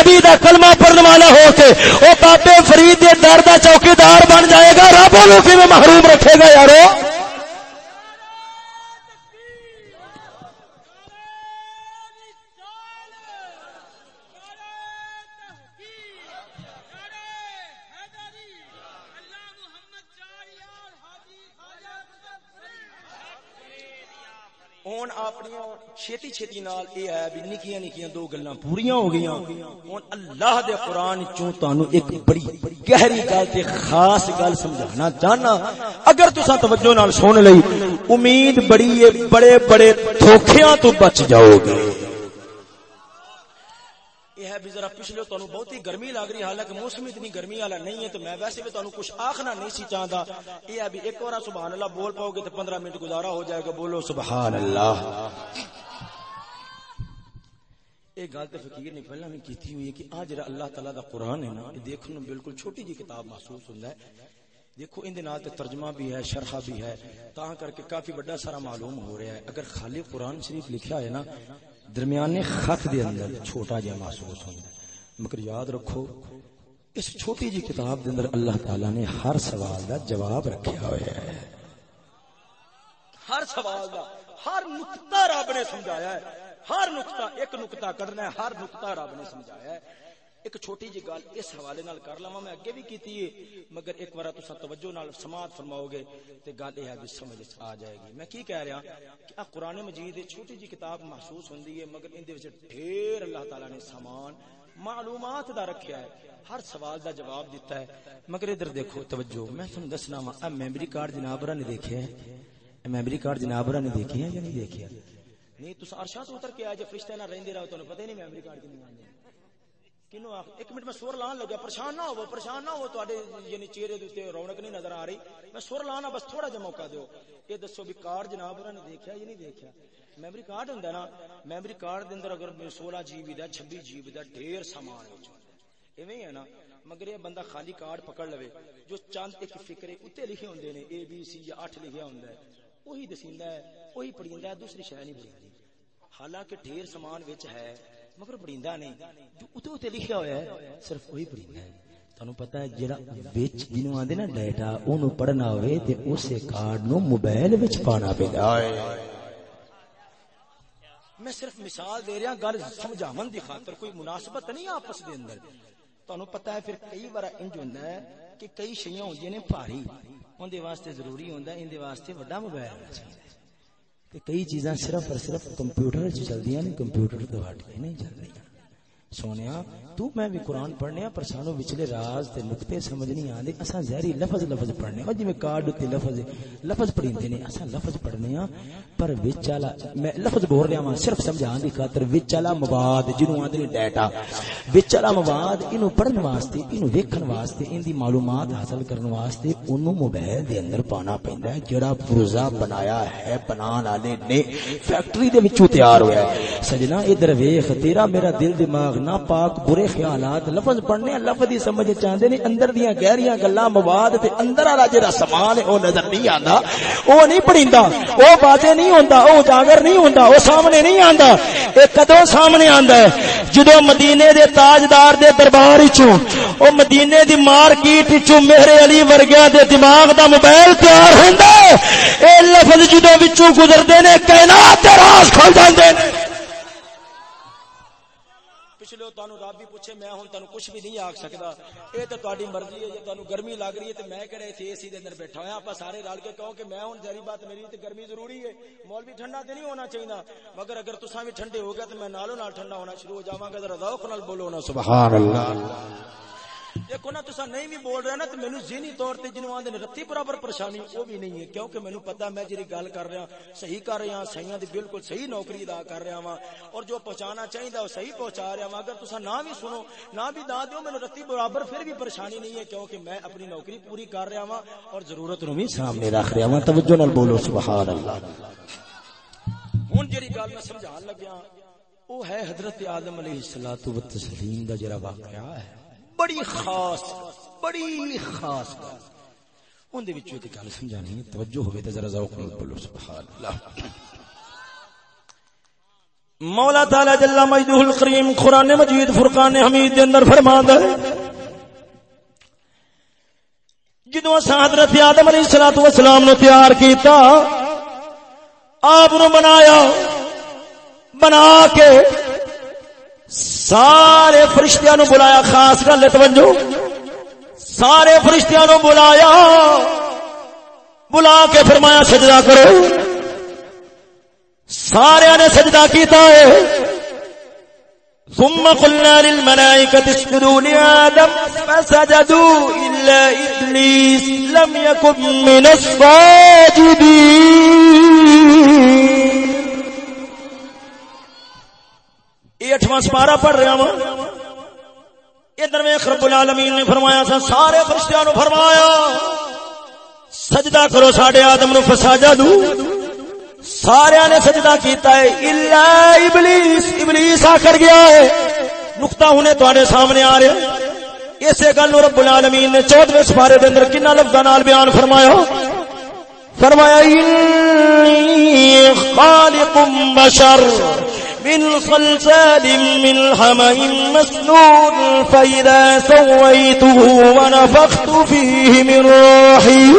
[SPEAKER 3] نبی دا کلمہ پڑھ والا کے وہ پاپے فرید دے چوکی دار بن جائے گا رب محروم رکھے گا یارو ہوں اپنی چھتی چھتی نال اے ہے بھی نکیاں نکیاں دو گلاں پوریاں ہو گئی ہوں اللہ دے قرآن چون تانو ایک بڑی گہری گل تے خاص گل سمجھانا جانا اگر تسا توجہ نال سن لئی امید بڑی اے بڑے بڑے تھوکیاں تو بچ جاؤ گے کہ ہے بھی ذرا پچھلے تو بہت ہی گرمی لگ رہی حالانکہ موسم اتنی گرمی والا نہیں ہے تو میں ویسے بھی تمہیں کچھ آخنا نہیں سی چاہتا یہ بھی ایک اور سبحان اللہ بول پاؤ گے تو پندرہ منٹ گزارا ہو جائے گا بولو سبحان اللہ ایک گل تو فکیر نے پہلا بھی کیتی ہوئی ہے کہ آج جہاں اللہ تعالیٰ دا قرآن ہے نا دیکھنے بالکل چھوٹی جی کتاب محسوس ہوتا ہے دیکھو ان دنات ترجمہ بھی ہے شرحہ بھی ہے تاہاں کر کے کافی بڑا سارا معلوم ہو رہا ہے اگر خالی قرآن شریف لکھا ہے نا درمیانے خط دے اندر چھوٹا جہا محسوس ہوتا ہے مگر یاد رکھو اس چھوٹی جی کتاب دے اندر اللہ تعالی
[SPEAKER 4] نے ہر سوال دا جواب رکھیا ہوا ہے
[SPEAKER 3] ہر سوال دا ہر نقطہ رب نے سمجھایا ہے ہر نقطہ ایک نقطہ کرنا ہے ہر نقطہ رب نے سمجھایا ہے ایک چھوٹی جی گل اس حوالے نال کر لواں میں اگے بھی کیتی ہے مگر ایک بار تسا توجہ نال سماعت فرماؤ گے تے گل یہ ہے سمجھ آ جائے گی میں کی کہہ رہا کہ آ قران مجید چھوٹی جی کتاب محسوس ہوندی ہے مگر ان دے وچ ڈھیر اللہ تعالی نے سامان معلومات دا رکھیا ہے ہر سوال دا جواب دیتا ہے مگر ادھر دیکھو توجہ میں تھانوں دسنا وا اے میموری کارڈ جناب نے دیکھے ہیں
[SPEAKER 4] میموری کارڈ جناب
[SPEAKER 3] نے دیکھے ہیں یا نہیں دیکھے نہیں تسا ارشاد اتر کے آ جے فرشتہ نہ رہندے رہو تانوں پتہ نہیں میموری کارڈ کنے آندے آخ ایک منٹ میں میں سور سور لان لگا پریشان پریشان نہ نہ ہو ہو یعنی چہرے نہیں نہیں نظر آ رہی لانا بس تھوڑا جا موقع دیو دسو بھی جناب نے کارڈ کارڈ نا دے اندر اگر سولہ G B G be the دا جی سامان ایویں ہے نا مگر یہ بندہ خالی کارڈ پکڑ لوے جو چند ایک فکرے فکر لکھے ہوں لکھا ہوں ہے دوسری شہر نہیں پڑھیندی حالانکہ ڈھیر سامان وچ ہے مگر نہیں جو بڑی لکھیا ہوا ہے صرف وہی ہے ہے ہے تانوں پتہ جڑا وچ وچ آندے نا ڈیٹا اونوں پڑھنا ہوئے تے اسے کارڈ نو موبائل پانا پیندا میں صرف مثال دے رہا ہاں، گل سمجھاون دی خاطر کوئی مناسبت نہیں آپس دے اندر تانوں پتہ ہے پھر کئی بار انج ہوندا ہے کہ کئی شیاں نے بھاری اون دے دے واسطے ضروری ہوندا ہے ان واسطے بڑا موبائل چاہیے کئی چیزاں صرف اور صرف کمپیوٹر چلدیاں نے کمپیوٹر تو ہٹ نہیں چل رہی سونیا تو میں بھی قرآن پڑھنے پر سانو وچلے راز تے نقطے سمجھ نہیں آتے اصا زہری لفظ لفظ پڑھنے اور جی کارڈ تے لفظ لفظ پڑھی دے اصا لفظ پڑھنے ہاں پر وچ والا میں لفظ بول رہا ہاں صرف سمجھان دی خاطر وچ والا مواد جنوں آندے ڈیٹا وچ والا مواد اینو پڑھن واسطے اینو ویکھن واسطے ان دی معلومات حاصل کرن واسطے اونوں موبائل دے اندر پانا پیندا ہے جڑا پرزا بنایا ہے بنان والے نے فیکٹری دے وچوں تیار ہویا ہے سجنا ادھر ویکھ تیرا میرا دل دماغ نہ پاک برے خیالات لفظ پڑھنے لفظ ہی سمجھ چاہندے نے اندر دیاں گہریاں گلاں مواد تے اندر والا جڑا سامان ہے او نظر نہیں آندا او نہیں پڑھیندا او واضح نہیں ہوندا او اجاگر نہیں ہوندا او سامنے نہیں آندا اے کدوں سامنے آندا ہے جدوں مدینے دے تاجدار دے دربار وچوں او مدینے دی مارکیٹ وچوں میرے علی ورگیاں دے دماغ دا موبائل تیار ہوندا اے لفظ جدوں وچوں گزردے نے کائنات دے راز کھول دیندے نے رب بھی بھی پوچھے میں کچھ نہیں مرضی ہے گرمی لگ رہی ہے تو میں کہڑے اے سی اندر بیٹھا کہا سارے رل کے کہو کہ میں بات میری گرمی ضروری ہے مول بھی ٹھنڈا تو نہیں ہونا چاہیے مگر اگر تصا بھی ٹھنڈے
[SPEAKER 4] ہو گیا تو میں نالوں ٹھنڈا ہونا شروع ہو گا جا روک بولو نا سبحان اللہ دیکھو نا تو سا نہیں بھی بول رہا
[SPEAKER 3] نا تو مینو ذہنی طور پر جنہوں آدھے رتی برابر پریشانی وہ بھی نہیں ہے کیونکہ مینو پتا میں جی گل کر رہا ہاں، صحیح کر رہا سہیاں بالکل صحیح نوکری دا کر رہا ہاں اور جو پہنچانا چاہیے وہ صحیح پہنچا رہا ہاں اگر تسا نہ بھی سنو نہ بھی نہ دوں مینو رتی برابر پھر بھی پریشانی نہیں ہے کیونکہ میں اپنی نوکری پوری کر رہا ہاں اور ضرورت نو بھی سامنے رکھ رہا ہاں توجہ نال بولو سبحان اللہ ہوں جی گل میں سمجھا لگا وہ ہے حضرت آدم علیہ السلام
[SPEAKER 4] و تسلیم دا جرا واقعہ ہے
[SPEAKER 3] بڑی خاص بڑی خاص
[SPEAKER 4] ان دے وچوں ایک گل سمجھانی ہے توجہ ہوے تے ذرا ذوق نال بولو سبحان اللہ مولا تعالی جل مجدہ الکریم قران
[SPEAKER 3] مجید فرقان حمید دے اندر فرماندا ہے جدو اسا حضرت آدم علیہ الصلوۃ والسلام نو تیار کیتا آپ نو بنایا بنا کے سارے فرشتیاں نو بلایا خاص گل توجہ سارے فرشتیاں نو بلایا بلا کے فرمایا سجدہ کرو سارا نے سجدہ کیتا ہے ثم قلنا للملائكه اسجدوا لآدم فسجدوا الا ابليس لم يكن من الساجدين اٹھواں سپارا پڑھ رہا ہوں ادھر میں خرب العالمین نے فرمایا سا سارے فرشتیاں نو فرمایا سجدہ کرو ساڈے آدم نو فساجا دو سارے نے سجدہ کیتا ہے الا ابلیس ابلیس آ کر گیا ہے نقطہ ہونے تواڈے سامنے آ رہے اسے گل نو رب العالمین نے 14ویں سپارے دے اندر کنا لفظ نال بیان فرمایا فرمایا انی خالق بشر من صلصال من حمأ مسنون فإذا سويته ونفخت فيه من روحي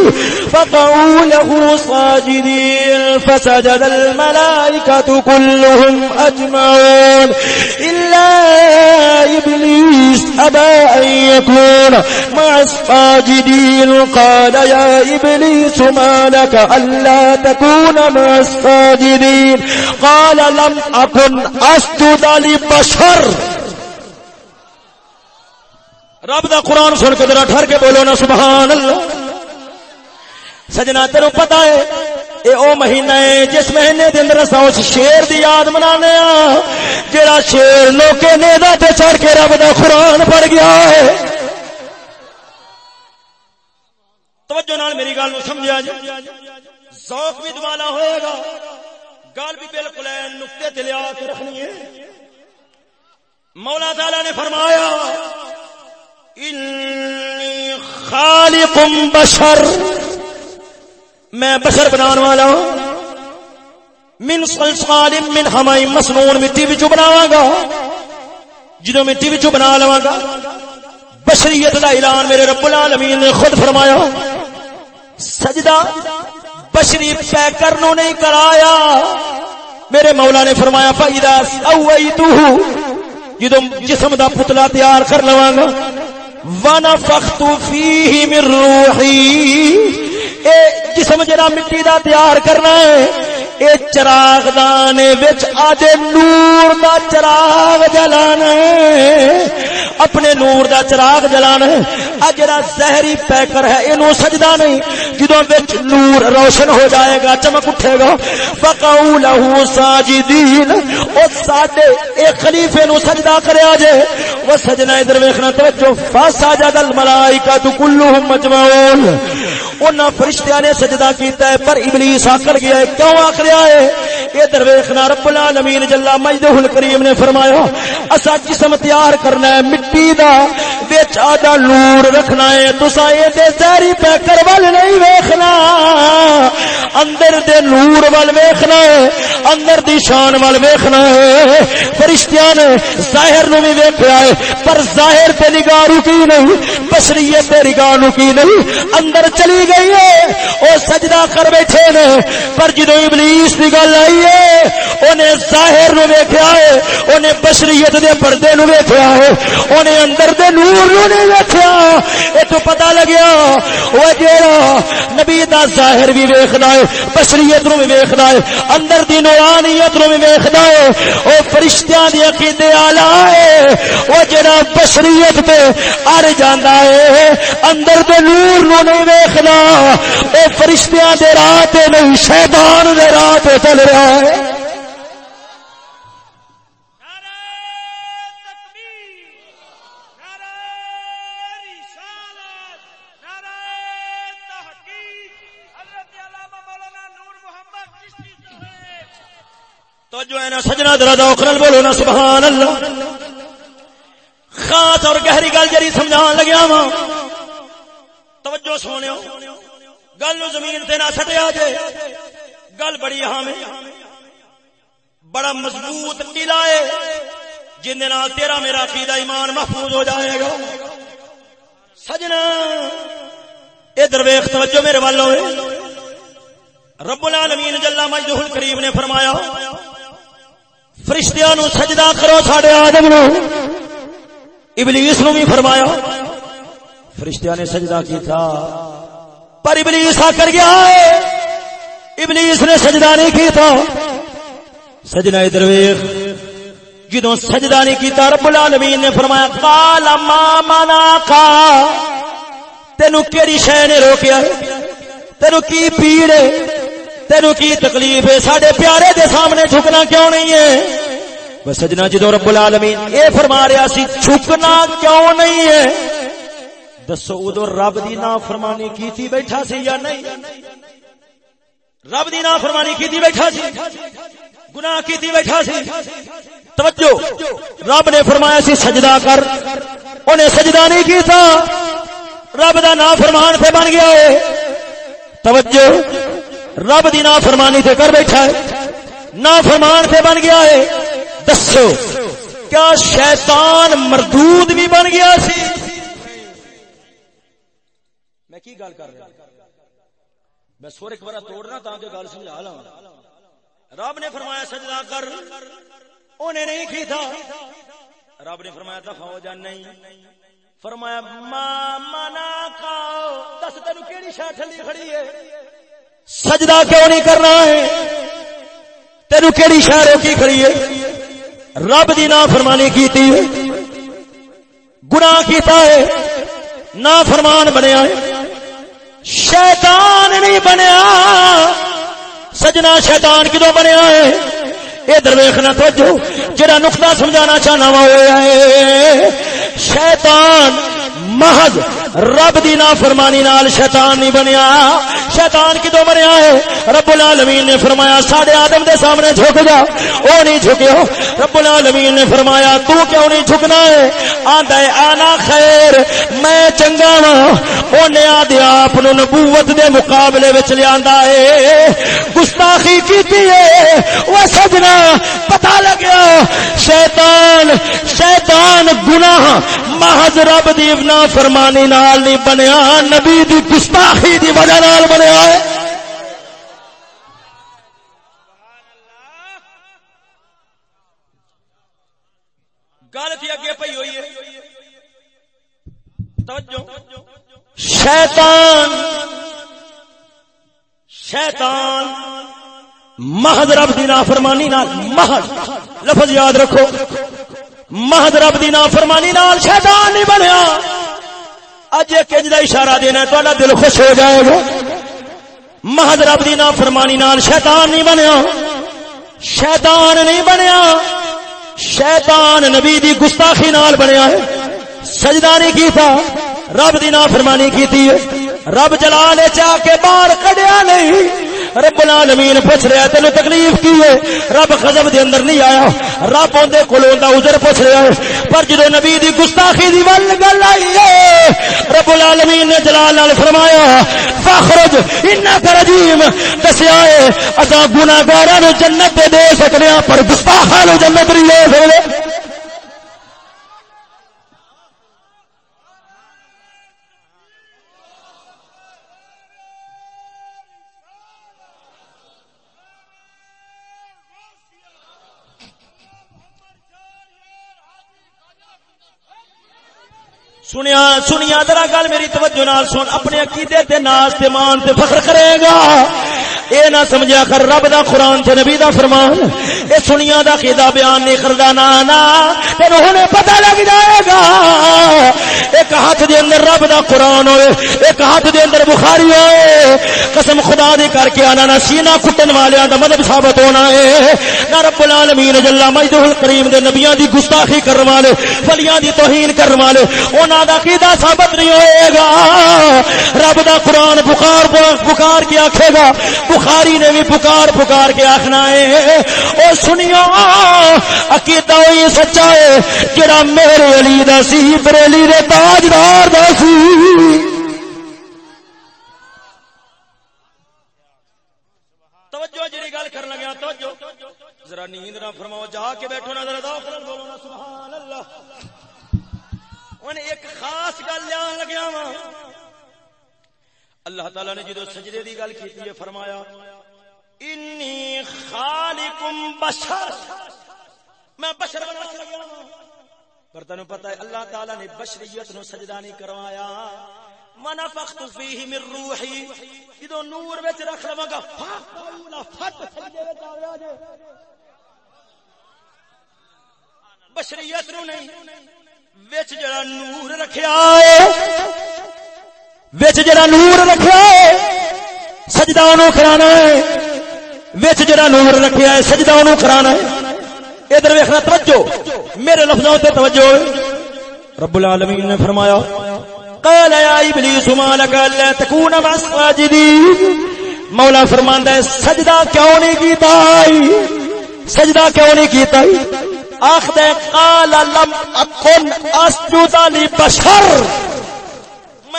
[SPEAKER 3] فقعوا له صاجدين فسجد الملائكة كلهم أجمعون إلا إبليس أبى أن يكون مع الصاجدين قال يا إبليس ما لك ألا تكون مع الصاجدين قال لم أكن أسجد لبشر رب دا قرآن سن کے ذرا ٹھر کے بولو نا سبحان اللہ سجنا تین پتا ہے اے او مہینہ ہے جس مہینے دن رسا اس شیر دی یاد منانے لیا جڑا شیر لوکے نے دا تے چڑھ کے رب دا قرآن پڑ گیا ہے توجہ نال میری گل نو سمجھا جی ذوق بھی دوالا ہوئے گا گل بھی بالکل اے نقطے تے لیا کے رکھنی ہے مولا تعالی نے فرمایا انی خالق بشر میں بشر بنان والا ہوں من سلسال من ہمائی مسنون مٹی بچو بناواں گا جدوں مٹی بچو بنا لواں گا بشریت دا اعلان میرے رب العالمین نے خود فرمایا سجدہ بشری پے کرنوں نہیں کرایا میرے مولا نے فرمایا فائدہ اویتو جدوں جسم دا پتلا تیار کر لواں گا وانا فختو فیہ من روحی جسم مٹی دا تیار کرنا ہے چراغ دانے بچ آج نور دا چراغ جلانا اپنے نور دا چراغ جلانا آ جڑا زہری پیکر ہے یہ سجدہ نہیں جدو بچ نور روشن ہو جائے گا چمک اٹھے گا پکاؤ لہو ساڈے اے خلیفے نو سجدا کرے وہ سجنا ادھر ویخنا تو مرائی کا تکو فرشتیاں نے کیتا ہے پر ابلیس آکڑ گیا ہے کیوں آکل ہے یہ درپے رب نمین جلا مجدہ کریم نے فرمایا اصا جسم تیار کرنا ہے مٹی وچ بچا لوڑ رکھنا ہے تسا یہ زہری پیکر ویخنا اندر دے نور وال ہے اندر دی شان وال ویخنا ہے فرشتیاں نے ظاہر نو بھی ویکھیا ہے پر ظاہر تے نگاہ رکی نہیں بشریت تے نگاہ رکی نہیں اندر چلی گئی ہے او سجدہ کر بیٹھے نے پر جدو ابلیس دی گل آئی ہے ظاہر نو ویکھیا ہے ویک بشریت دے پردے نو ویکھیا ہے اہم اندر دے نور نو نہیں ویکھیا اے تو پتہ لگیا او جیڑا نبی دا ظاہر بھی ویکھنا ہے بشری ادھر بھی ویکد ہے اندر دی نورانی ادھر بھی ویکد ہے وہ فرشتیا دیا کی آلہ وہ جڑا بشریت پہ ار جانا ہے اندر دے نور نو نہیں ویکد وہ فرشتیا دے راہ نہیں شیطان دے راہ چل
[SPEAKER 5] رہا ہے
[SPEAKER 3] سجنا اوکھل بولو نا سبحان اللہ
[SPEAKER 2] خاص اور گہری گل سمجھان وا
[SPEAKER 3] توجہ سونے گل زمین تے نہ سٹیا جے گل بڑی بڑا مضبوط قلعہ ہے جن تیرا میرا قیلا ایمان محفوظ ہو جائے گا سجنا ادھر درویخ توجہ میرے رب العالمین جلا مجدہ الکریم نے فرمایا فرشتیاں نو سجدہ کرو ساڈے آدم نو ابلیس نو بھی فرمایا فرشتیاں نے سجدہ کیتا پر ابلیس آ کر گیا ابلیس نے سجدہ نہیں کیتا سجنا ادھر ویخ جدوں سجدہ نہیں کیتا رب العالمین نے فرمایا قال ما منا کا تینو کیڑی شے نے روکیا تینو کی پیڑ تینو کی تکلیف ہے پیارے دے سامنے جھکنا کیوں نہیں ہے سجنا جدو رب رب رب رب العالمین اے فرما رہا سی سی سی سی جھکنا کیوں نہیں نہیں ہے دسو ادو دی دی کیتی کیتی کیتی بیٹھا بیٹھا بیٹھا یا گناہ توجہ نے فرمایا سی سجدہ کر انہیں سجدہ نہیں کیتا رب دا نا فرمان سے بن گیا ہے توجہ رب دی نافرمانی تے کر بیٹھا ہے نافرمان تے بن گیا ہے دسو کیا شیطان مردود بھی بن گیا سی میں کی گل کر رہا میں سور ایک بار توڑ رہا تاکہ گل سمجھا لاں رب نے فرمایا سجدہ کر انہیں نہیں کی تھا رب نے فرمایا تھا ہو جان نہیں فرمایا ما منا کا دس تینوں کیڑی شاہ ٹھلی کھڑی
[SPEAKER 2] ہے سجدہ کیوں نہیں کرنا ہے
[SPEAKER 3] کی کھڑی ہے رب دی نہ فرمانی کی گنا کیتا ہے نا فرمان بنیا ہے شیطان نہیں بنیا سجنا شیطان کدو بنیا ہے یہ درویخنا توجہ جا نقطہ سمجھانا چاہنا وا ہے شیطان محض رب دی نافرمانی نال شیطان نہیں بنیا شیطان کی تو بنیا ہے رب العالمین نے فرمایا ساڑے آدم دے سامنے جھک جا او نہیں جھکے ہو رب العالمین نے فرمایا تو کیوں نہیں جھکنا ہے آندا ہے آنا خیر میں چنگا ہوں او نے آدھے آپ نو نبوت دے مقابلے وچ لیاندا ہے گستاخی کیتی ہے او سجنا پتہ لگیا شیطان شیطان گناہ محض رب دی نا فرمانی نال نہیں بنیا نبی دی گستاخی دی وجہ نال بنیا گل
[SPEAKER 2] شیطان
[SPEAKER 3] شیطان محض رب دی فرمانی نہ محض لفظ یاد رکھو مہد رب دی نافرمانی نال شیطان نہیں بنیا اج ایک اشارہ دینا دل خوش ہو جائے گا مہد رب دی نافرمانی نال شیطان نہیں بنیا شیطان نہیں بنیا شیطان نبی دی گستاخی نال بنیا ہے سجدہ نہیں کیتا رب دی نافرمانی کیتی ہے رب جلال چاہ کے بار کڑیا نہیں رب العالمین پوچھ رہا ہے تینوں تکلیف کی ہے رب خزب دے اندر نہیں آیا رب اوندے کولوں دا عذر پوچھ رہا ہے پر جے نبی دی گستاخی دی ول گل آئی ہے رب العالمین نے جلال نال فرمایا فخرج ان ترجیم دسیا ہے اذا گناہگاراں نو جنت دے دے سکدے ہاں, پر گستاخاں نو جنت نہیں دے سکدے سنیا سنیا درا گل میری توجہ نال سن اپنے عقیدے تے ناز تے مان تے فخر کرے گا اے نہ سمجھا کر رب دا قرآن تے نبی دا فرمان اے سنیا دا قیدا بیان نہیں کردا نا نا تینو ہنے پتہ لگ جائے گا ایک ہاتھ دے اندر رب دا قرآن ہوئے ایک ہاتھ دے اندر بخاری ہوئے قسم خدا دی کر کے آنا نہ سینہ کٹن والیاں دا مذہب ثابت ہونا ہے نہ رب العالمین جل مجدہ الکریم دے نبیاں دی گستاخی کرن والے ولیاں دی توہین کرن والے انہاں دا عقیدہ ثابت نہیں ہوئے گا رب دا قرآن بخار بخار کے آکھے گا بخاری نے بھی پکار پکار کے آخنا ہے او سنیا عقیدہ اکیتا ہوئی سچا ہے جڑا میرے علی دا سی بریلی تاجدار دا سی تعالی نے جدو سجدے دی گل کی فرمایا میں بشر پر تین پتا ہے اللہ تعالی نے بشریت نو سجدہ نہیں کروایا من فخت فيه من روحي جدو نور وچ رکھ لواں گا فاولا فت سجدے وچ آ جا بشریت نو نہیں وچ جڑا نور رکھیا اے وچ جڑا نور رکھیا ہے سجدہ انو کرانا ہے وچ جڑا نور رکھیا ہے سجدہ انو کرانا ہے ادھر ویکھنا توجہ میرے لفظوں تے توجہ رب العالمین نے فرمایا قال يا ابلیس ما لك الا تكون مع الساجدين مولا فرماندا ہے سجدہ کیوں نہیں کیتا سجدہ کیوں نہیں کیتا آخد قال لم اكن اسجد لبشر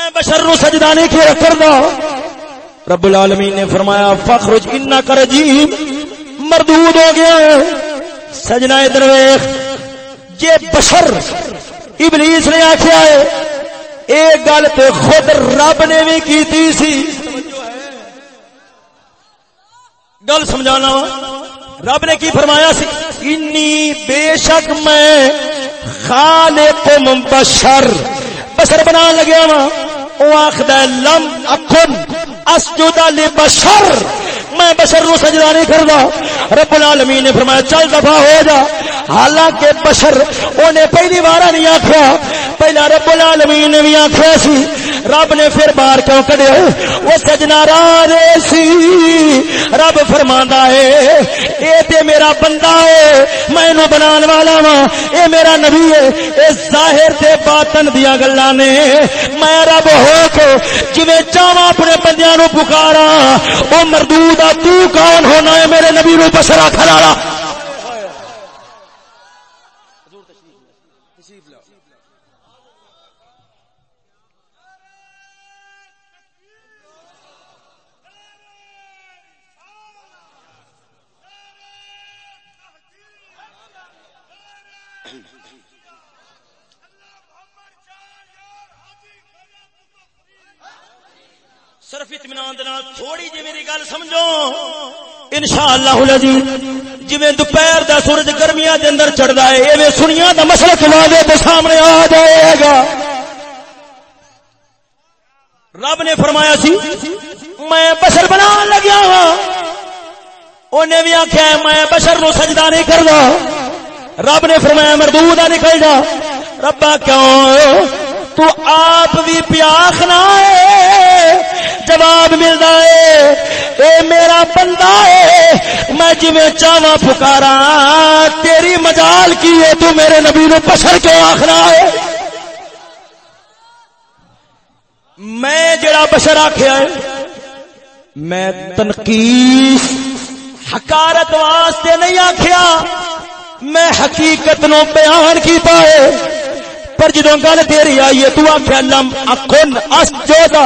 [SPEAKER 3] میں بشر نو سجدہ نہیں کیا کردا رب العالمین نے فرمایا فخرج کر کرجیم مردود ہو گیا سجنا ادھر یہ بشر ابلیس نے آکھیا ہے ایک گل تے خود رب نے بھی کیتی سی گل سمجھانا وا رب نے کی فرمایا سی انی بے شک میں خالق بشر بشر بنا لگیا وا ہاں۔ او آخد لم اکن اسجد لبشر میں بشر نو سجدہ نہیں کردا رب العالمین نے فرمایا چل دفا ہو جا حالانکہ بشر اونے پہلی بار نہیں آکھیا پہلا رب العالمین نے بھی آکھیا سی رب نے پھر بار کیوں کڈیا وہ سجنا را سی رب فرماندا اے اے تے میرا بندہ اے میں نو بنان والا وا اے میرا نبی اے اے ظاہر تے باطن دیا گلاں نے میں رب ہو کے جویں چاواں اپنے بندیاں نو پکاراں او مردود تو کون ہونا ہے میرے نبی رو بسرا کھلارا اللہ العظیم جویں دوپہر دا سورج گرمیاں دے اندر چڑھدا ہے ایویں سنیاں دا مشرق واضح تے سامنے آ جائے گا رب نے فرمایا سی میں بشر بنا لگیا ہاں اونے بھی آکھیا میں بشر نو سجدہ نہیں کردا رب نے فرمایا مردودا ہاں نکل جا ربا کیوں تو آپ بھی پیاخ نہ جواب ملتا ہے اے میرا بندہ ہے میں چاوا پکارا تیری مجال کی ہے تو میرے نبی نو بشر میں جڑا بشر آخیا ہے میں تنقید حکارت واسطے نہیں آخیا میں حقیقت نو بیان کیتا ہے پر جدو گل تیری آئی ہے تو آخیا لم اکن اس جو دا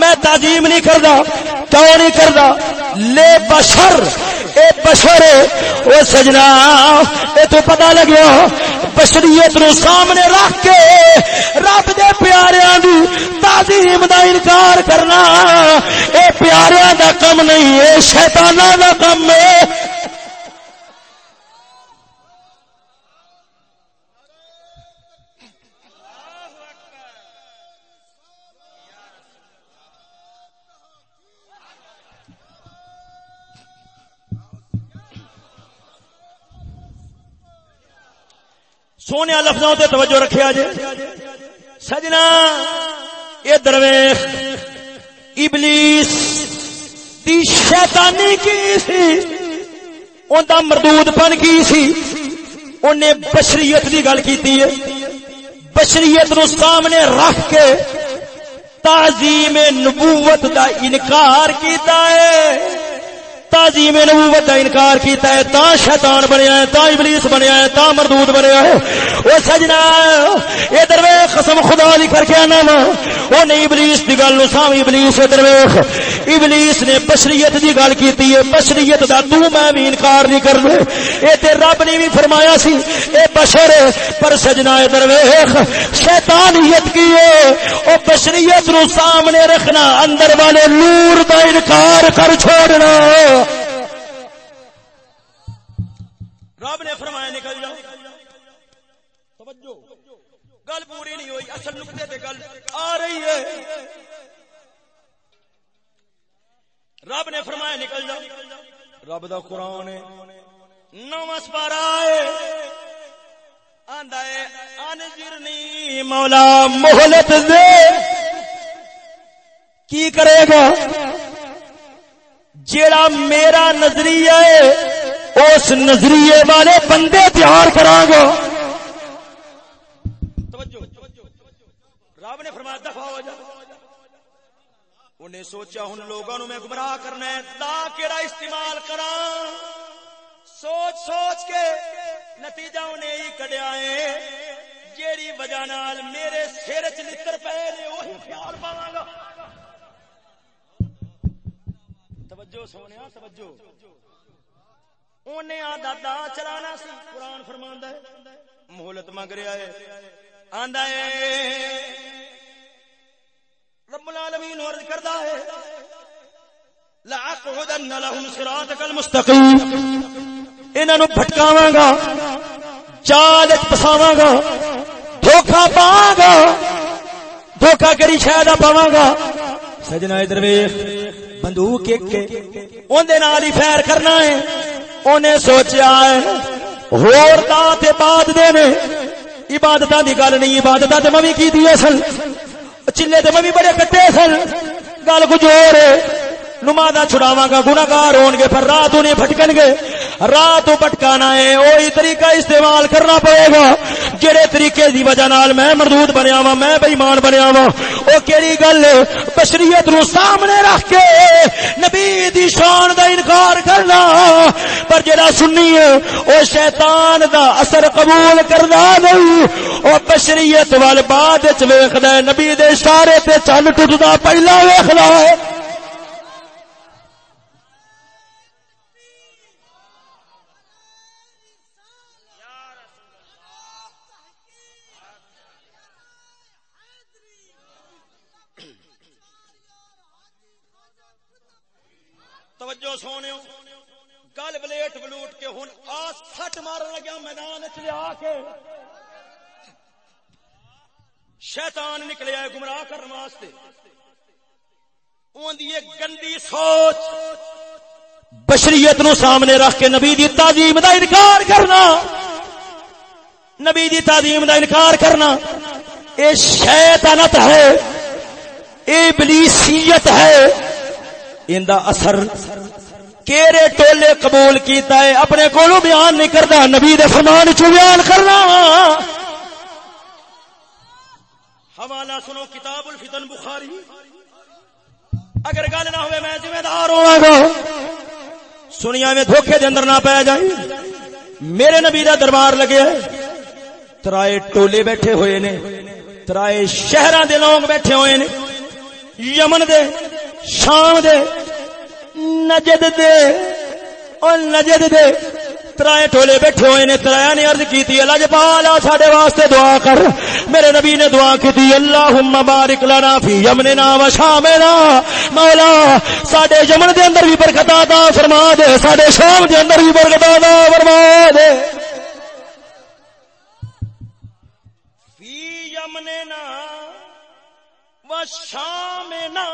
[SPEAKER 3] میں تعظیم نہیں کردا کیوں نہیں کردا لے بشر اے بشر اے سجنا اے تو پتا لگیا بشریت نو سامنے رکھ کے رب دے پیاریاں دی تعظیم دا انکار کرنا اے پیاریاں دا کم نہیں اے شیطاناں دا کم اے سونے لفظوں سے توجہ رکھے جی سجنا یہ درویش ابلیس دی شیطانی کی سی ان کا مردود پن کی سی انہیں بشریت کی گل کی ہے بشریت نو سامنے رکھ کے تازی میں نبوت کا انکار کیتا ہے جی نبوت کا انکار کیتا ہے تا شیطان بنیا ہے تا ابلیس بنیا ہے تا مردود بنیا ہے او سجنا ادھر ویکھ قسم خدا دی کر کے انا او نہیں ابلیس دی گل نو سامنے ابلیس ادھر ویکھ ابلیس نے بشریت دی گل کیتی ہے بشریت دا تو میں بھی انکار نہیں کر لوں اے تے رب نے بھی فرمایا سی اے بشر پر سجنا اے درویش شیطانیت کی ہے او بشریت نو سامنے رکھنا اندر والے نور دا انکار کر چھوڑنا
[SPEAKER 2] رب نے فرمایا نکل جاؤ
[SPEAKER 3] توجہ گل پوری نہیں ہوئی اصل نقطے تے گل آ رہی ہے رب نے فرمایا نکل جا رب دا قرآن نو سپارا مولا محلت دے کی کرے گا جیڑا میرا نظریہ ہے
[SPEAKER 2] اس نظریے والے بندے تیار کرا گا
[SPEAKER 3] رب نے فرمایا دفاع ہو جا انہیں سوچا ان لوگوں میں گمراہ کرنا ہے تا کیڑا استعمال کرا سوچ سوچ کے نتیجہ انہیں ہی کڈیا ہے جیڑی وجہ نال میرے سر چ لتر پے نے وہی خیال پاواں گا توجہ سونیا توجہ اونے آندا دا چلانا سی قرآن فرماندا ہے مہلت مانگ رہا ہے آندا ہے رب العالمین عرض کردا ہے لا اقعدن لهم صراطك المستقيم انہاں نو پھٹکاواں گا چال اچ پساواں گا دھوکا پاواں گا دھوکا کری شاید پاواں گا سجنا ادھر ویکھ بندوق ایک کے اون دے نال ہی فائر کرنا ہے اونے سوچیا ہے ہور تا تے بعد دے نے عبادتاں دی گل نہیں عبادتاں تے میں بھی کیتی اصل چلے تو میں بھی بڑے کٹے سن گل ہو رہے نمازہ چھڑاواں گا گناہگار گار گے پر رات انہیں پھٹکن گے رات بٹکانا ہے وہی طریقہ استعمال کرنا پڑے گا جڑے طریقے دی وجہ نال میں مردود بنیا وا میں بےمان بنیا وا وہ کہڑی گل بشریت نو سامنے رکھ کے نبی دی شان دا انکار کرنا پر جڑا سنی ہے وہ شیتان دا اثر قبول کرنا نہیں وہ بشریت وال بعد نبی دے اشارے تے چل ٹٹدا پہلا ہے شیطان نکلے آئے گمراہ کرنے واسطے ان دی گندی سوچ بشریت نو سامنے رکھ کے نبی دی تعظیم دا انکار کرنا نبی دی تعظیم دا انکار کرنا اے شیطانت ہے اے ابلیسیت ہے ان اثر کیرے ٹولے قبول کیتا ہے اپنے کولو بیان نہیں کردا نبی دے فرمان چ بیان کرنا حوالہ سنو کتاب الفتن بخاری اگر گل نہ ہوئے میں ذمہ دار ہوں گا سنیا میں دھوکے دے اندر نہ پایا جائے میرے نبی دا دربار لگے ہے ترائے ٹولے بیٹھے ہوئے نے ترائے شہراں دے لوگ بیٹھے ہوئے نے یمن دے شام دے نجد دے اور نجد دے ترائے ٹولے بیٹھے ہوئے نے ترایا نے ارد کی اللہ جبالا ساڈے واسطے دعا کر میرے نبی نے دعا کی تھی اللہم بارک لنا فی یمننا و شامنا مولا ساڈے یمن دے اندر بھی برکت عطا فرما دے ساڈے شام دے اندر بھی برکت عطا فرما دے
[SPEAKER 2] فی یمننا
[SPEAKER 3] و شامنا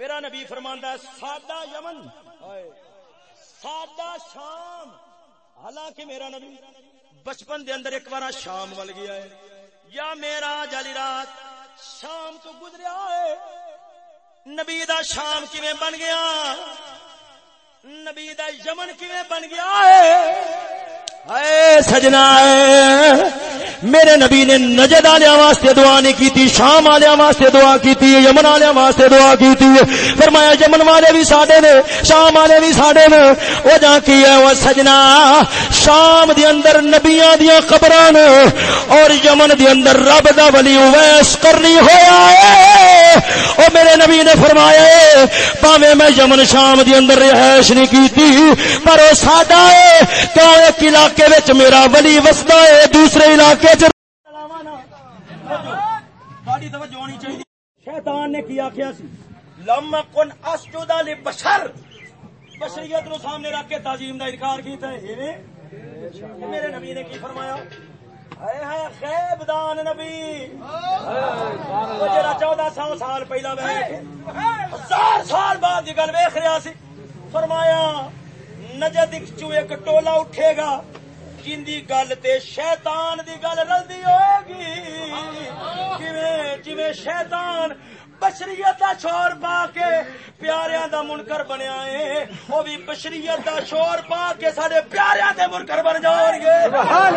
[SPEAKER 3] میرا نبی فرماندا ہے ساڈا یمن ہائے سادہ شام حالانکہ میرا نبی بچپن دے اندر ایک بار شام وال گیا ہے یا میرا جالی رات شام تو گزریا ہے نبی دا شام کیویں بن گیا نبی دا یمن کیویں بن گیا ہے اے سجنا اے میرے نبی نے نجد آلے واسطے دعا نہیں کی شام والے واسطے دعا کی یمن آیا واسطے دعا کی فرمایا شام والے بھی نے جا کی ہے سجنا شام دے قبراں نے دیا یمن دے اندر رب دا ولی اویس کرنی ہویا ہے اور میرے نبی نے فرمایا ہے پاویں میں یمن شام دے اندر رہائش نہیں کی پر ساڈا ہے تو ایک علاقے وچ میرا ولی وسدا ہے دوسرے علاقے شیطان نے کیا کیا سی کن بشریت نو سامنے رکھ کے تعظیم دا انکار کیتا ہے میرے نبی نے کی فرمایا اے ہے دان نبی چودہ سو سال پہلا ہزار سال بعد گل رہا سی فرمایا نجد چو ایک ٹولا اٹھے گا دی دی گل گل تے شیطان رلدی ہوئے گی جویں شیطان بشریت دا شور پا کے پیاریاں دا دا منکر بنیا او بشریت شور پا کے سارے پیاریاں دے منکر بن گے سبحان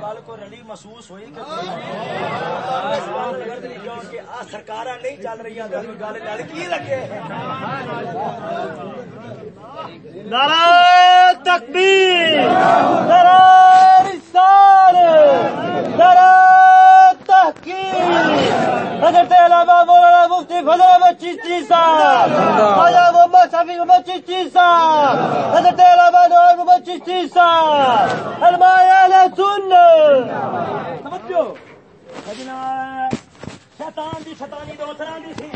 [SPEAKER 3] بال کو رلی محسوس ہوئی کہ سرکار نہیں چل رہی گل لگے
[SPEAKER 5] تکبیر ذرا
[SPEAKER 3] سار ذرا تحقیق حضرت علامہ مولانا مفتی فضل خزر بچی چیز خاضہ محبت شفیق بچی صاحب حضرت علامہ محمد صاحب
[SPEAKER 5] علماء اہل شیطان الہباد بچی چیسا المایا لہ سمجھو
[SPEAKER 3] شٹان کی شانے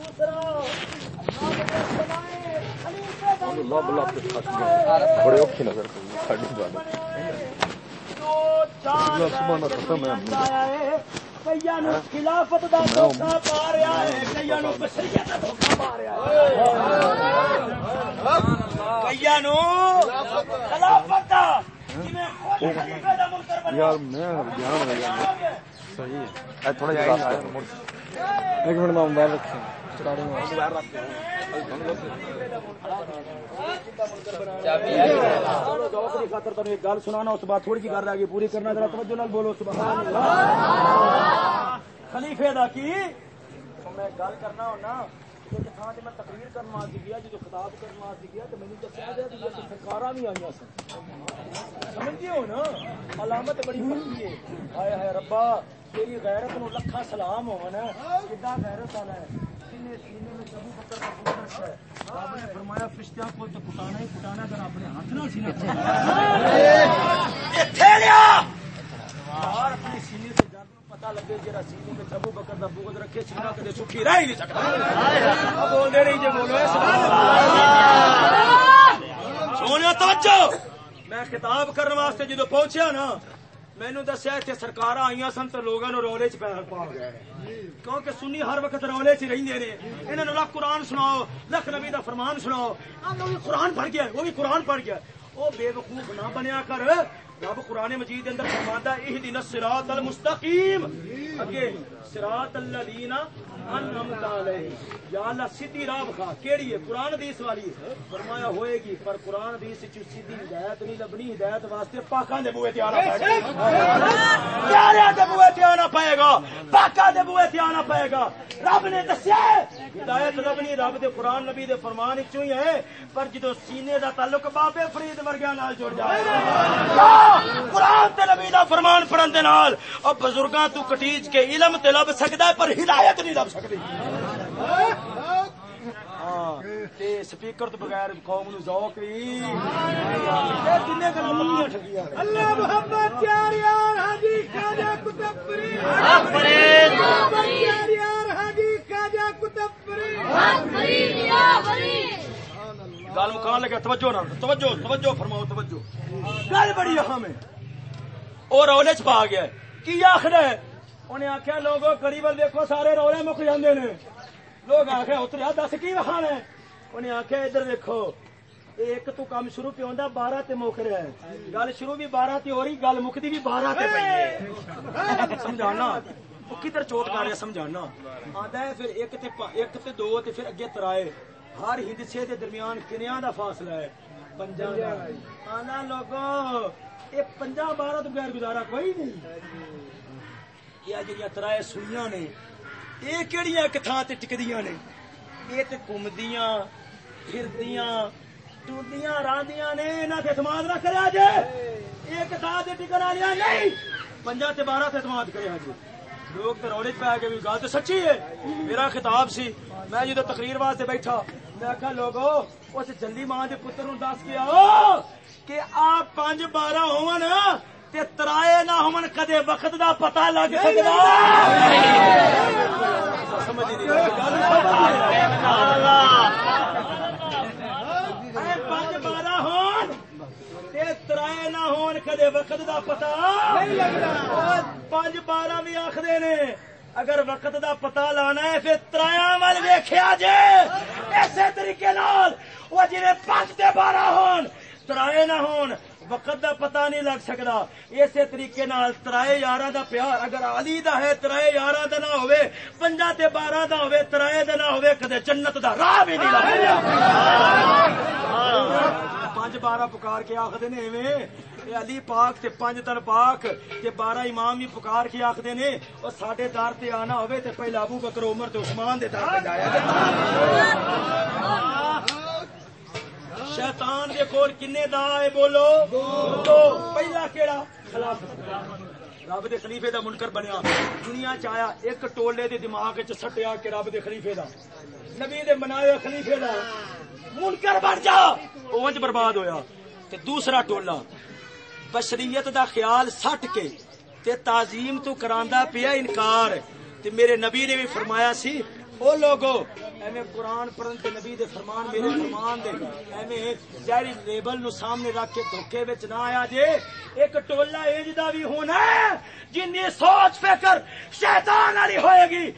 [SPEAKER 3] ہاں؟
[SPEAKER 4] خلافت یار میں تھوڑا
[SPEAKER 3] ایک خلیفے میں تقریر کرتاب کرا ربا سلام اپنی سی جانو پتا لگے چبو بکر بوگ رکھے چاہیے سونے میں خطاب کرنے جدو پہنچیا نا مینو دسیا اتنے سرکار آئی سن تو لوگوں رولے چ پا گئے کیونکہ سنی ہر وقت رولے چ رہندے نے انہاں نو لاکھ قرآن سناؤ لکھ نبی دا فرمان سناؤ وہ بھی قرآن پڑھ گیا وہ بھی قرآن پڑھ گیا وہ بے وقوف نہ بنیا کر رب قرآن مجید اندر فرماندا اهدنا الصراط المستقیم اگے صراط الذین یا اللہ سیدھی راہ بخا کیڑی ہے قرآن دیس والی ہے فرمایا ہوئے گی پر قرآن دیس چ سیدھی ہدایت نہیں لبنی ہدایت واسطے پاکاں دے بوئے تے آنا پائے گا پیارے دے بوئے تے آنا پائے گا پاکاں دے بوئے تے آنا پائے گا رب نے دسیا ہدایت لبنی رب دے قرآن نبی دے فرمان وچوں ہی ہے پر جدوں سینے دا تعلق بابے فرید ورگیاں نال جڑ جائے قرآن تے نبی دا فرمان پڑھن دے نال او بزرگاں تو کٹیج کے علم تے لب سکدا پر ہدایت نہیں لب سکدا سپیکر تو بغیر قوم نظری فرماجو گل مکان لگا توجہ توجہ توجہ توجہ فرماؤ گل بڑی اہم ہے اور چ پا گیا کی آخر ہے انہیں آخیا لوگ کڑی ول دیکھو سارے رولے مک جاندے نے لوگ آخیا اتریا دس کی وکھانا انہیں آخیا ادھر دیکھو ایک تو کام شروع پہ ہوندا تے ہے گل شروع بھی بارہ چوٹ کر رہے آدھا دو تے پھر اگے ترائے ہر ہندسے دے درمیان کنیاں دا فاصلہ ہے پنجا آنا لوگو یہ پنجا بارہ تو بغیر گزارا کوئی نہیں یہ یہ یہ ترائے سوئیاں نے نے نے ایک ایک تھان تھان اعتماد نہ ٹکن نہیں پنجا بارہ اعتماد لوگ اتماد پہ گل تو سچی ہے میرا خطاب سی میں جدو تقریر واسطے بیٹھا میں اس جلی ماں کے پتر نو دس پی پانچ بارہ ہو ترائے نہ کدے وقت دا پتہ لگ سکدا ترائے نہ ہون کدے وقت دا پتا لانا ہے پھر ترایا ول دیکھا جے اس طریقے وہ پانچ بارہ ہون ترائے نہ ہون وقت دا پتہ نہیں لگ سکدا اسی طریقے نال ترائے ترائے ترائے دا دا دا دا دا دا پیار اگر علی ہے نہ نہ پنجا تے 12 کدے جنت راہ بھی نہیں پانچ بارہ پکار کے آخر آخری علی پاک تے تر پاک تے بارہ امام بھی پکار کے آخر نے اور سڈے دار تے آنا ہوئے تے تے ابو بکر عمر عثمان دے دار امر جایا شیطان دے کول کنے دا اے بولو تو پہلا کیڑا خلافت رب دے خلیفے دا منکر بنیا دنیا چ آیا ایک ٹولے دے دماغ چ سٹیا کہ رب دے خلیفے دا نبی دے بنائے خلیفے دا منکر بن جا اونج برباد ہویا تے دوسرا ٹولا بشریت دا خیال سٹ کے تے تعظیم تو کراندا پیا انکار تے میرے نبی نے بھی فرمایا سی او لوگو ایویں قرآن پڑھن تے نبی دے فرمان میرے فرمان دے ایویں لیبل نو سامنے رکھ کے دھوکے وچ نہ آیا جے ایک ٹولا دا ہونا جن دی دی سوچ سوچ فکر فکر شیطان شیطان والی ہوئے گی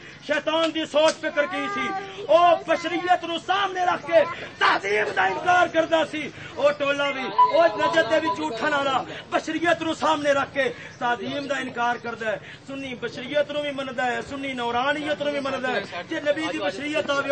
[SPEAKER 3] کی سی او بشریت نو سامنے رکھ کے تہذیب دا انکار کردا سی وہ ٹولہ بھی والا بشریت نو سامنے رکھ کے تعلیم دا انکار کردا ہے سنی بشریت نو بھی سنی نورانیت نو بھی دی بشریت آوے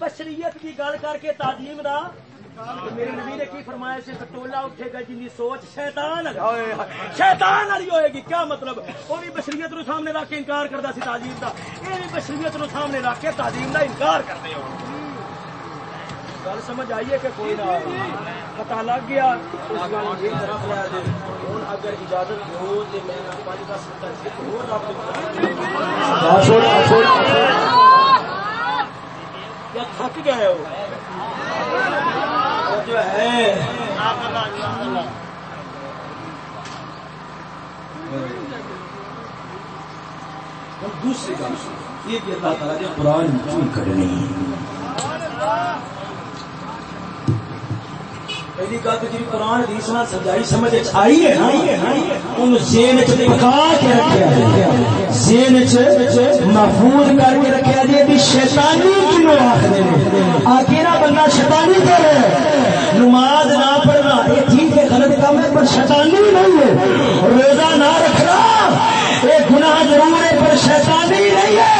[SPEAKER 3] بشریت کی گل کر کے تعلیم دا میرے نبی نے کی فرمایا سے ٹولا اٹھے گا جن سوچ شیطان شیطان والی ہوئے گی کیا مطلب وہ بھی بشریت نو سامنے رکھ کے انکار کرتا سی تعلیم دا یہ بھی بشریت نو سامنے رکھ کے تعلیم دا انکار کرتے ہو گل سمجھ آئیے کہ کوئی نہ پتا لگ گیا اگر اجازت ہو تو میں پانچ دس ہو یا تھک گئے ہو
[SPEAKER 5] جو ہے
[SPEAKER 3] دوسری کام یہ کہ اللہ تعالیٰ نے
[SPEAKER 4] قرآن کیوں کرنی
[SPEAKER 3] محفوظ کر کے رکھشانی آ کے بندہ شیتانی نماز نہ پڑھنا یہ ٹھیک ہے غلط کام ہے پر شیتانی نہیں ہے روزہ نہ رکھنا یہ گنا ضرور ہے پر شیتانی نہیں ہے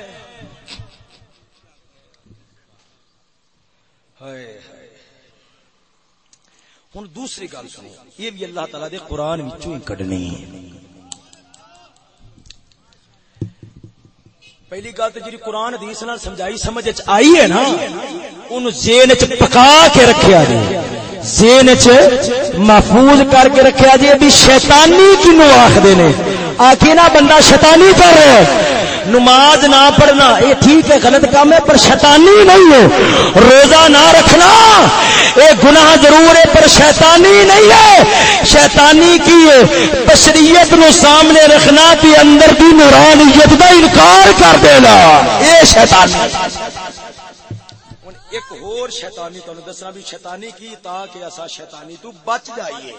[SPEAKER 3] ہوں دوسری گل سنو یہ بھی اللہ تعالی دے قرآن ہی
[SPEAKER 4] کڈنی ہے
[SPEAKER 3] پہلی گل تو قرآن دی سنا سمجھائی سمجھ آئی ہے نا ان زین چ پکا کے رکھیا جی زین چ محفوظ کر کے رکھیا جی ابھی شیطانی کی نو آخ دینے آخی نا بندہ شیطانی کر رہے نماز نہ پڑھنا یہ ٹھیک ہے غلط کام ہے پر شیطانی نہیں ہے روزہ نہ رکھنا یہ گناہ ضرور ہے پر شیطانی نہیں ہے شیطانی کی ہے بشریت نو سامنے رکھنا کہ اندر کی نورانیت کا انکار کر دینا یہ شیطانی ایک اور شیطانی تو انہوں دسنا بھی شیطانی کی تاکہ ایسا شیطانی تو بچ جائیے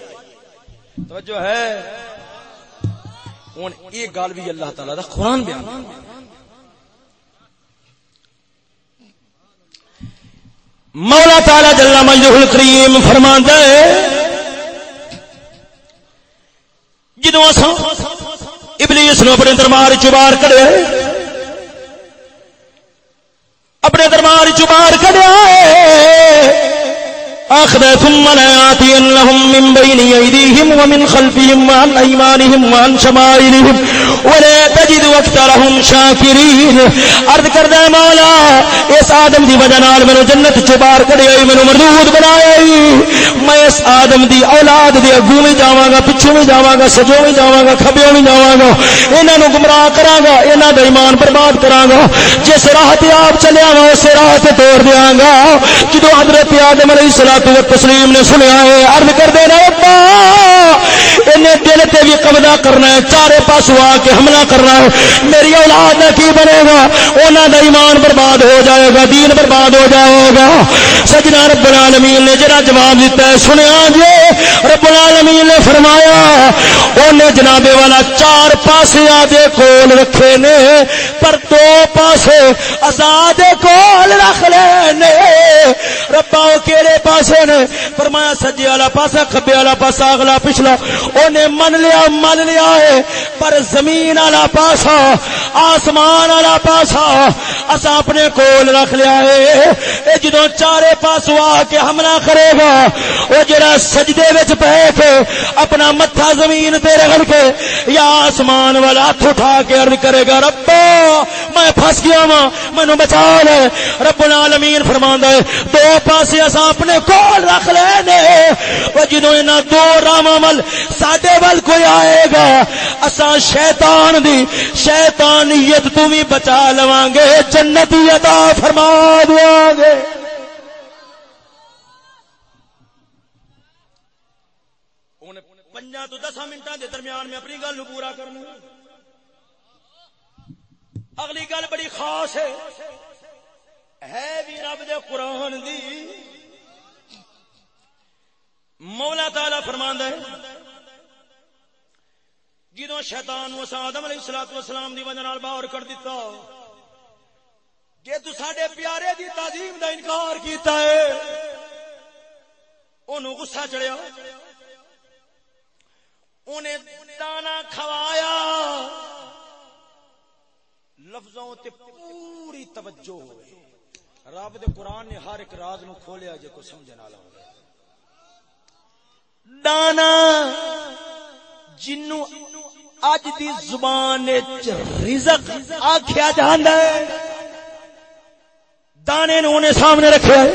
[SPEAKER 3] توجہ ہے ہوں یہ گل بھی اللہ تعالی بیان مغ تارا جلام مل کریم جدوں اساں ابلیس نو اپنے دربار چ باہر کڈیا اپنے دربار چ باہر کڈیا آخذ ثم لا يعطين لهم من بين أيديهم ومن خلفهم وعن أيمانهم وعن شمائلهم ولا تجد وكترهم شاكرين عرض کردہ مولا اس آدم دی وجہ نال منو جنت چبار کڑی آئی منو مردود بنائی آئی میں اس آدم دی اولاد دی اگو میں جاواں گا پچھو میں جاواں گا سجوں میں جاواں گا کھبیوں میں جاواں گا انہاں نو گمراہ کراں گا انہاں دا ایمان برباد کراں گا جس راہ تے آپ چلے آواں اس راہ تے توڑ دیاں گا جدوں حضرت آدم علیہ السلام حضرت تسلیم نے سنیا ہے دل بھی قبضہ کرنا ہے چارے پاسو آ کے حملہ کرنا ہے میری اولاد کی بنے گا انہوں ایمان برباد ہو جائے گا دین برباد ہو جائے گا سجنا رب العالمین نے جڑا جی رب العالمین نے فرمایا انہیں جنابے والا چار پاسے آدھے کول رکھے نے پر دو پاس رکھ لے ربا کہڑے پاس بیٹھے نے فرمایا سجی والا پاسا کھبے والا پاسا اگلا پچھلا اونے من لیا من لیا ہے پر زمین والا پاسا آسمان والا پاسا اسا اپنے کول رکھ لیا ہے اے جدوں چارے پاس وا کے حملہ کرے گا او جڑا سجدے وچ بیٹھ اپنا مٹھا زمین تے رگڑ کے یا آسمان والا ہاتھ اٹھا کے عرض کرے گا رب میں پھنس گیا ہوں منو بچا لے رب العالمین فرماندا ہے دو پاسے اسا اپنے کو خیال رکھ لے نے وہ جنوں انہاں دو رام عمل ساڈے ول کوئی آئے گا اساں شیطان دی شیطانیت تو بھی بچا لواں گے جنت عطا فرما دیاں گے تو دس منٹ کے درمیان میں اپنی گل پورا کروں اگلی گل بڑی خاص ہے ہے بھی رب دے قرآن دی مولا تلا ہے جدو شیتان نو آدم علیہ سلاد دیتا جی تے پیارے کی کا انکار گسا چڑھیا کھوایا لفظوں تے پوری توجہ رب دے قرآن نے ہر ایک راز نو کھولیا جی کو سمجھنا لاؤ دانا جنو اج دی زبان رزق آخیا جانا ہے دانے نو انہیں سامنے رکھا ہے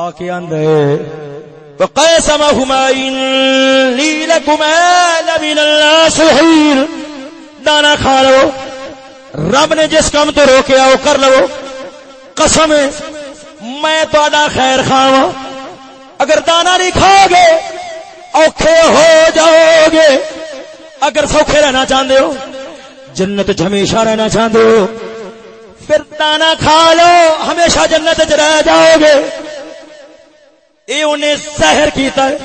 [SPEAKER 3] آ کے آدھے دانا کھا لو رب نے جس کام تو روکیا وہ کر لو قسم میں خیر خواہ اگر دانا نہیں کھاؤ گے اوکھے ہو جاؤ گے اگر سوکھے رہنا چاہتے ہو جنت ہمیشہ رہنا چاہتے ہو پھر دانا کھا لو ہمیشہ جنت رہ جاؤ گے یہ انہیں کیتا ہے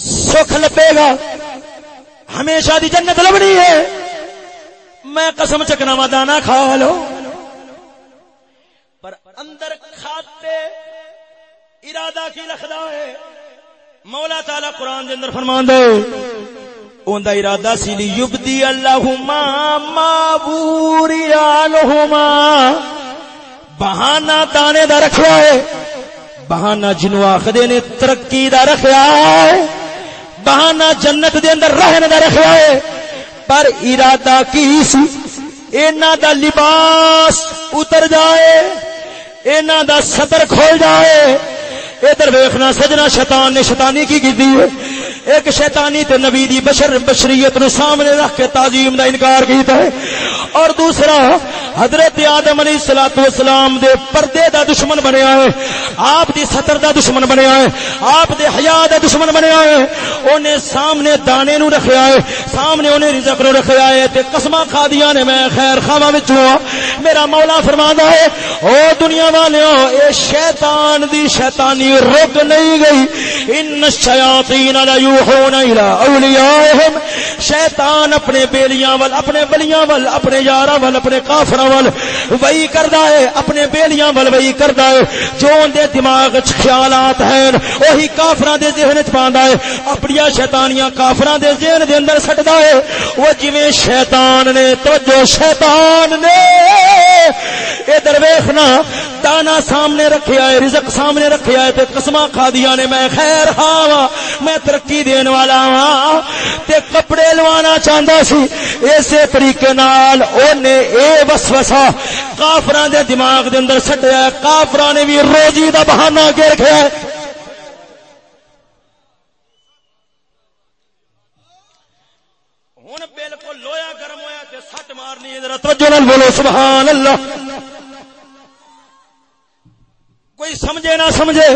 [SPEAKER 3] سکھ گا ہمیشہ دی جنت لبنی ہے میں قسم چکنا وا دانا کھا لو پر اندر کھاتے ارادہ کی رکھدا ہے مولا تعالی قران دے اندر فرماندا ہے اوندا ارادہ سی لی یبدی اللہما ما بوری الہما بہانہ تانے دا رکھیا ہے بہانہ جنو آخدے نے ترقی دا رکھیا ہے بہانہ جنت دے اندر رہن دا رکھیا ہے پر ارادہ کی سی اینا دا لباس اتر جائے اینا دا سطر کھول جائے ادھر ویخنا سجنا شیطان نے شیطانی کی کی ایک شیطانی تے نبی دی بشر بشریت نو سامنے رکھ کے تعظیم دا انکار کیتا ہے اور دوسرا حضرت آدم علی سلاتو اسلام کے پردے کا دشمن بنیا ہے آپ کی دا دشمن بنیا ہے آپ حیا دشمن بنیا ہے سامنے دانے نو رکھا ہے سامنے رزق نو رکھا ہے کسما کھا دیا نے میں خیر وچوں میرا مولا فرمانا ہے او دنیا نہ اے شیطان دی شیطانی رک نہیں گئی ان الشیاطین لا یوحون الی اولیاءہم شیطان اپنے بیلیاں ول اپنے بلیاں ول اپنے یاراں ول اپنے کافر لوکاں وہی کردا ہے اپنے بیلیاں ول وہی کردا ہے جو ان دے دماغ وچ خیالات ہیں وہی کافراں دے ذہن وچ پاندا ہے اپنی شیطانیاں کافراں دے ذہن دے اندر سٹدا ہے وہ جویں شیطان نے توجہ شیطان نے ادھر ویکھنا دانا سامنے رکھیا ہے رزق سامنے رکھیا ہے تے قسمہ کھا دیا نے میں خیر ہاں میں ترقی دین والا ہاں تے کپڑے لوانا چاہندا سی اسی طریقے نال اونے اے وس وسوسا کافران دے دماغ دے اندر سٹیا ہے کافران نے بھی روزی دا بہانہ کے رکھیا ہے ہن بالکل لویا گرم ہویا تے سٹ مارنی ذرا توجہ نال بولو سبحان اللہ کوئی سمجھے نہ سمجھے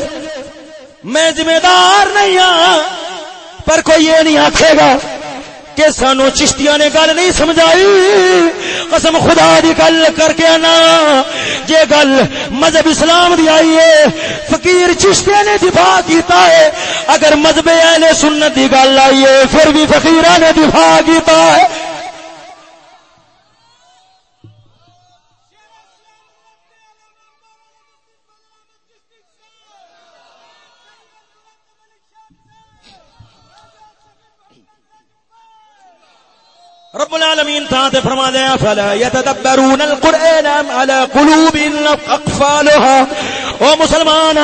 [SPEAKER 3] میں ذمہ دار نہیں ہاں پر کوئی یہ نہیں آکھے گا کہ سانو چشتیاں نے گل نہیں سمجھائی قسم خدا دی گل کر کے نا یہ گل مذہب اسلام دی آئی ہے فقیر چیشتیا نے دفاع کیتا ہے اگر مذہب اہل سنت دی گل آئی ہے پھر بھی فقیرہ نے دفاع ہے رب العالمین تے فرما دیا فلا یتدبرون القرآن ام قلوب اقفالها او او مسلمان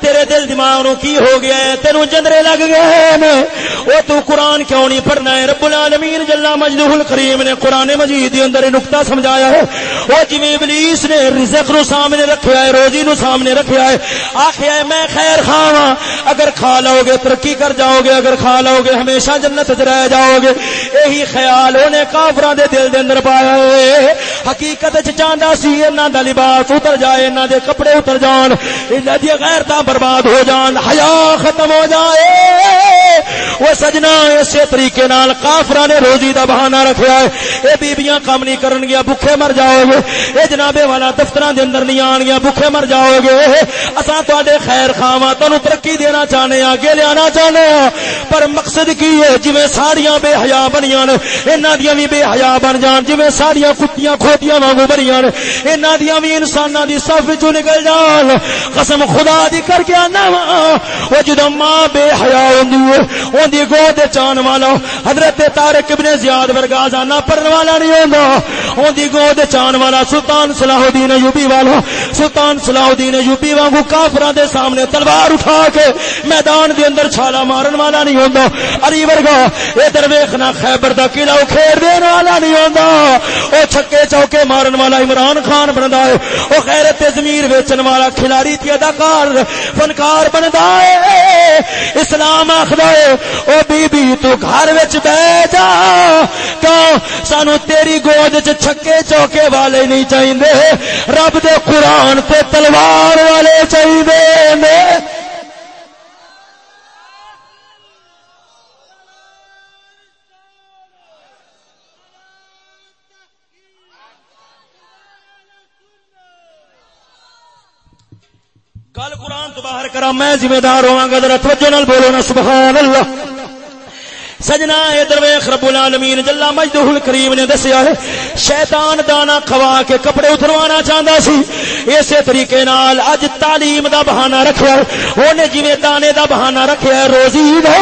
[SPEAKER 3] تیرے دل دماغ نو کی ہو گیا ہے تینو جندرے لگ گئے نے او تو قرآن کیوں نہیں پڑھنا ہے رب العالمین جل مجدہ الکریم نے قرآن مجید دے اندر نقطہ سمجھایا ہے او جویں ابلیس نے رزق نو سامنے رکھیا ہے روزی نو سامنے رکھیا ہے آکھیا ہے میں خیر خان اگر کھا لو گے ترقی کر جاؤ گے اگر کھا لو گے ہمیشہ جنت وچ رہ جاؤ گے یہی خیال جمال انہیں کافر دے دل دے اندر پایا حقیقت چاہتا سی انہوں کا لباس اتر جائے انہوں دے کپڑے اتر جان ان کی غیرت برباد ہو جان ہیا ختم ہو جائے وہ سجنا اسی طریقے نال کافرا نے روزی کا بہانا رکھا ہے یہ بیبیاں کام نہیں کرن گیا بھوکھے مر جاؤ گے یہ جناب والا دفتر دے اندر نہیں آن گیا بھوکھے مر جاؤ گے اساں تے خیر خاوا تہن ترقی دینا چاہنے آگے لیا چاہنے پر مقصد کی ہے جی ساڑیاں بے حیا بنیا بے حیا بن جان جی ساری کتیاں کھوتیاں بھی انسان جان قسم خدا دی کر کے ماں بے حیا گو حضرت والوں حدرت زیاد ورگا جانا پڑھنے والا نہیں آدی گو چان والا سلطان الدین نوبی والا سلطان سلاؤدی یو پی واگ کافر سامنے تلوار اٹھا کے میدان اندر چھالا مارن والا نہیں ہوتا اری ورگا یہ درویخنا خیبر کا قلعہ کھیڑ دین والا نہیں ہوندا او چھکے چوکے مارن والا عمران خان بندا ہے او خیرت زمیر ویچن والا کھلاڑی تھی اداکار فنکار بندا ہے اسلام آخدا ہے او بی بی تو گھر وچ بیٹھ جا تو سانو تیری گود وچ چھکے چوکے والے نہیں چاہیے رب دے قرآن تے تلوار والے چاہیے نے کرا میں ذمہ دار ہوا گا ذرا توجہ نال بولو نا سبحان اللہ سجنا درویخ رب العالمین جلا مجدہ الکریم نے دسیا ہے شیطان دانا کھوا کے کپڑے اتروانا چاہتا سی اسی طریقے نال اج تعلیم دا بہانہ رکھیا ہے جویں دانے دا بہانہ رکھیا ہے روزی دا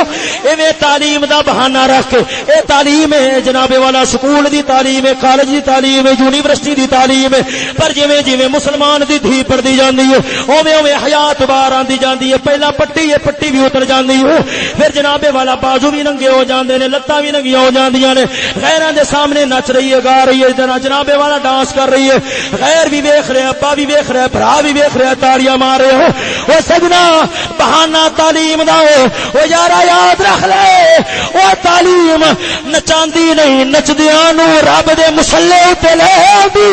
[SPEAKER 3] ایویں تعلیم دا بہانہ رکھ کے اے تعلیم ہے جناب والا سکول دی تعلیم ہے کالج دی تعلیم ہے یونیورسٹی دی تعلیم ہے پر جویں جویں مسلمان دی دھی جاندی ہے اوویں اوویں حیات بار آندی جاندی ہے پہلا پٹی ہے پٹی بھی اتر جاندی ہے پھر جناب والا بازو بھی ننگے ہو جاندے نے لتاں بھی ننگیاں ہو جاندیاں نے غیراں دے سامنے نچ رہی ہے گا رہی ہے جنا جنابے والا ڈانس کر رہی ہے غیر بھی ویکھ رہے ابا بھی ویکھ رہے بھرا بھی ویکھ رہے تاڑیاں مار رہے ہو او سجنا بہانہ تعلیم دا ہو او یارا یاد رکھ لے او تعلیم نچاندی نہیں نچدیاں نو رب دے مصلی تے لے دی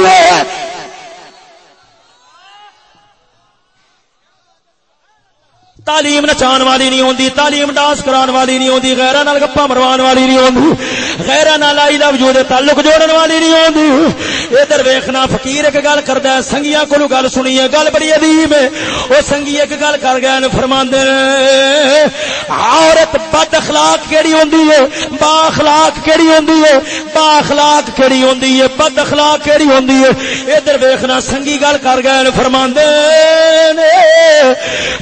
[SPEAKER 3] تعلیم نچان والی نہیں ہوندی تعلیم ڈانس کران والی نہیں ہوندی غیرہ نال گپا مروان والی نہیں ہوندی غیرہ نال آئی دا وجود تعلق جوڑن والی نہیں ہوندی ادھر ویکھنا فقیر ایک گل کردا ہے سنگیاں کولو گل سنی ہے گل بڑی عظیم ہے او سنگی ایک گل کر گئے نے فرماندے عورت بد اخلاق کیڑی ہوندی ہے با اخلاق کیڑی ہوندی ہے با اخلاق کیڑی ہوندی ہے بد اخلاق کیڑی ہوندی ہے ادھر ویکھنا سنگی گل کر گئے نے فرماندے نے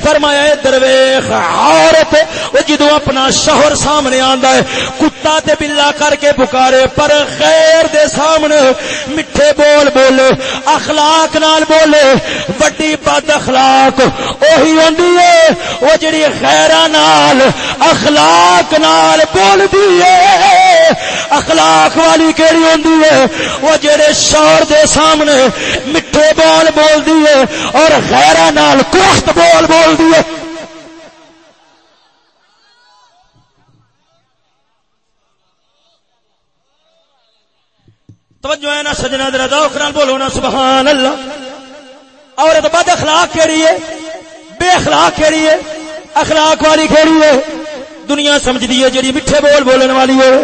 [SPEAKER 3] فرمایا ادھر اندر ویخ عورت وہ جدو اپنا شہر سامنے آندا ہے کتا تے بلا کر کے پکارے پر خیر دے سامنے مٹھے بول بولے اخلاق نال بولے وڈی بد اخلاق اوہی ہوندی ہے وہ جڑی خیرا نال اخلاق نال بول دی ہے اخلاق والی کیڑی ہوندی ہے وہ جڑے شہر دے سامنے مٹھے بول بول دی ہے اور خیرا نال کوخت بول بول دی ہے توجہ ہے نا سجنا درازا اخرال بولو نا سبحان اللہ بد اخلاق کہڑی ہے بے اخلاق کہڑی ہے اخلاق والی کہڑی ہے دنیا سمجھ دیئے جڑی مٹھے بول بولن والی ہے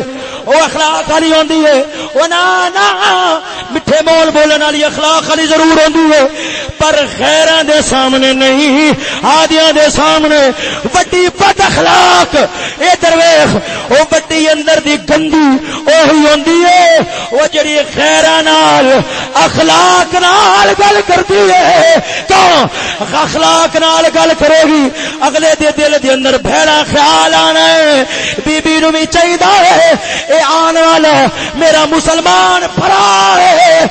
[SPEAKER 3] وہ اخلاق علی ہوں دیئے وہ نا نا مٹھے بول بولن علی اخلاق علی ضرور ہوں دیئے پر غیران دے سامنے نہیں آدیاں دے سامنے وٹی پت اخلاق اے درویخ وہ وٹی اندر دی گندی اوہی ہوں دیئے وہ جڑی غیران آل اخلاق نال گل کر دیئے کہ اخلاق نال گل کرے گی اگلے دے دل دے اندر بھیلا خیال آ جانا ہے بی بی نو بھی اے آن والا میرا مسلمان ہے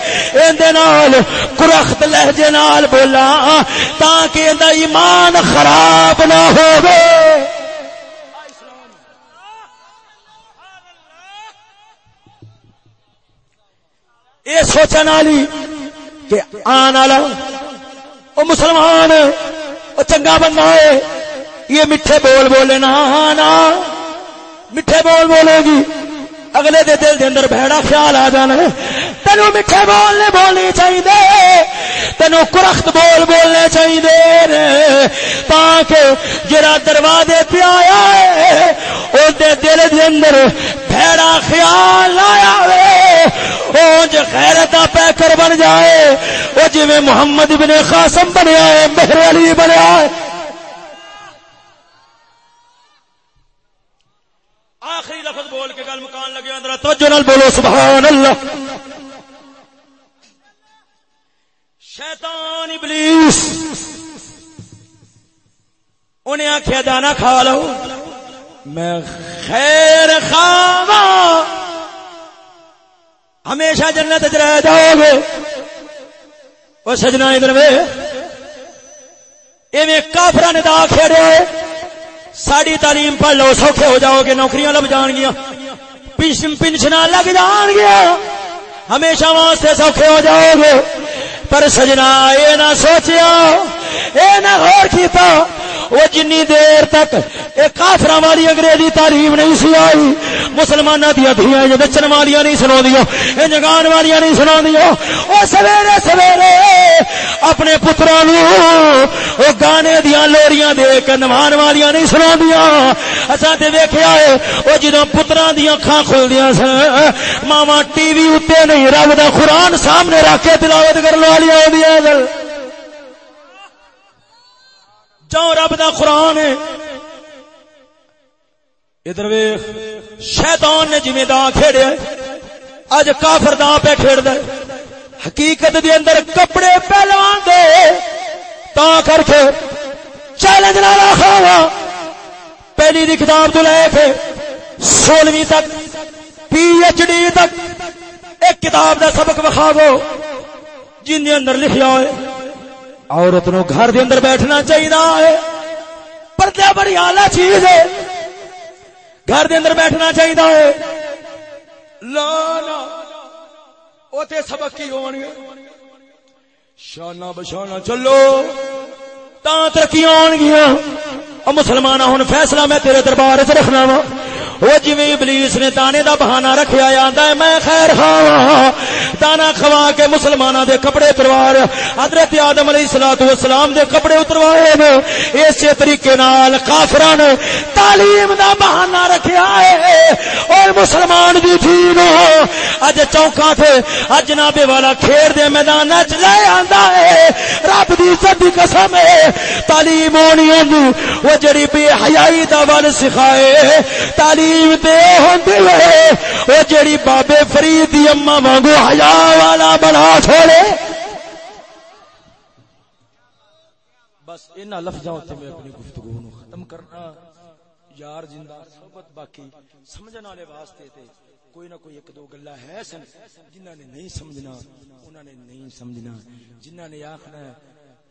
[SPEAKER 3] نال کرخت لہجے نال بولا تا کہ ایمان خراب نہ ہو سوچن والی کہ آن والا او مسلمان او چنگا بندہ ہے یہ میٹھے بول بولے نا نا میٹھے بول بولے گی اگلے دے دل دے اندر بہڑا خیال آ جانا ہے تینو میٹھے بولنے بولنے چاہیے دے تینو کرخت بول بولنے چاہیے دے تاکہ جڑا دروازے پہ آیا ہے او دے دل دے اندر بہڑا خیال آیا ہے او جو غیرت پیکر بن جائے او جویں محمد ابن قاسم بنیا ہے مہر علی بنیا ہے لفظ بول کے گل مکان لگے تو بولو سبحان اللہ شیطان ابلیس انہیں آخیا دانا کھا لو میں خیر ہمیشہ جنت رہ جاؤ گے وہ سجنا ادھر میں نے دا کھیڑے ساری تعلیم پڑھ لو سوکھے ہو جاؤ گے نوکریاں لگ جان گیا پنشنا لگ جان گیا ہمیشہ واسطے سوکھے ہو جاؤ گے پر سجنا یہ نہ سوچا یہ نہ کیتا وہ جن دیر تک یہ کافر والی انگریزی تعلیم نہیں سی آئی مسلمان دیا ٹھیا نچن والیاں نہیں سنا دیا یہ جگان والیاں نہیں سنا دیا وہ سویرے سویرے اپنے پترا نو گانے دیا لوریاں دے کے نمان والی نہیں سنا دیا اصا تو ویکیا ہے وہ جدو پترا دیا اکھا کھل دیا سا ماوا ٹی وی اتنے نہیں رب دا قرآن سامنے رکھ کے تلاوت کر لوا لیا دیا جاؤ رب دا قرآن ہے ادھر شیطان نے جمے داں کھیڑے اج کافر داں پہ کھیڑ دا حقیقت دے اندر کپڑے پہلوان دے تا کر کے چیلنج نہ رکھا ہوا پہلی دی کتاب تو لے کے سولہویں تک پی ایچ ڈی تک ایک کتاب کا سبق دو جن دے اندر لکھیا ہوئے عورت نو گھر دے اندر بیٹھنا چاہیے پردے بڑی آلہ چیز ہے گھر دے اندر بیٹھنا چاہیے لا لا اوتے سبق کی ہونی ہے شانا بشانا چلو ترقیاں آنگیاں گیا مسلمان ہوں فیصلہ میں تیرے دربار چ رکھنا وا وہ جی ابلیس نے تانے دا بہانہ رکھیا ہے میں خیر ہاں تانا کھوا کے مسلماناں دے کپڑے اتروا حضرت آدم علیہ الصلوۃ والسلام دے کپڑے اتروائے نے اسی طریقے نال کافران تعلیم دا بہانہ رکھیا ہے اور مسلمان دی تھی نو اج چوکا تھے اج جناب والا کھیر دے میدان وچ لے آندا ہے رب دی عزت دی قسم ہے تعلیم ہونی ہے وہ جڑی بے حیائی دا ول سکھائے تعلیم دے شریف وہ جیڑی بابے
[SPEAKER 2] فرید دی اما وانگو ہیا والا بنا چھوڑے بس ان لفظوں سے میں اپنی گفتگو نو ختم کرنا
[SPEAKER 3] یار زندہ صحبت باقی سمجھنے والے واسطے تے کوئی نہ کوئی ایک دو گلا ہے سن جنہاں نے نہیں سمجھنا
[SPEAKER 4] انہاں نے نہیں سمجھنا جنہاں نے آکھنا ہے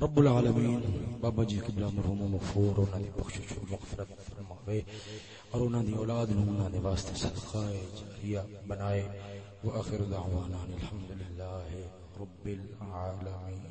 [SPEAKER 4] رب العالمین بابا جی مرحوم و مغفور انہاں دی بخشش مغفرت قبل اور انہاں انہاں دی اولاد دے واسطے صدقہ جاریہ بنائے واخر دعوانا الحمدللہ رب العالمین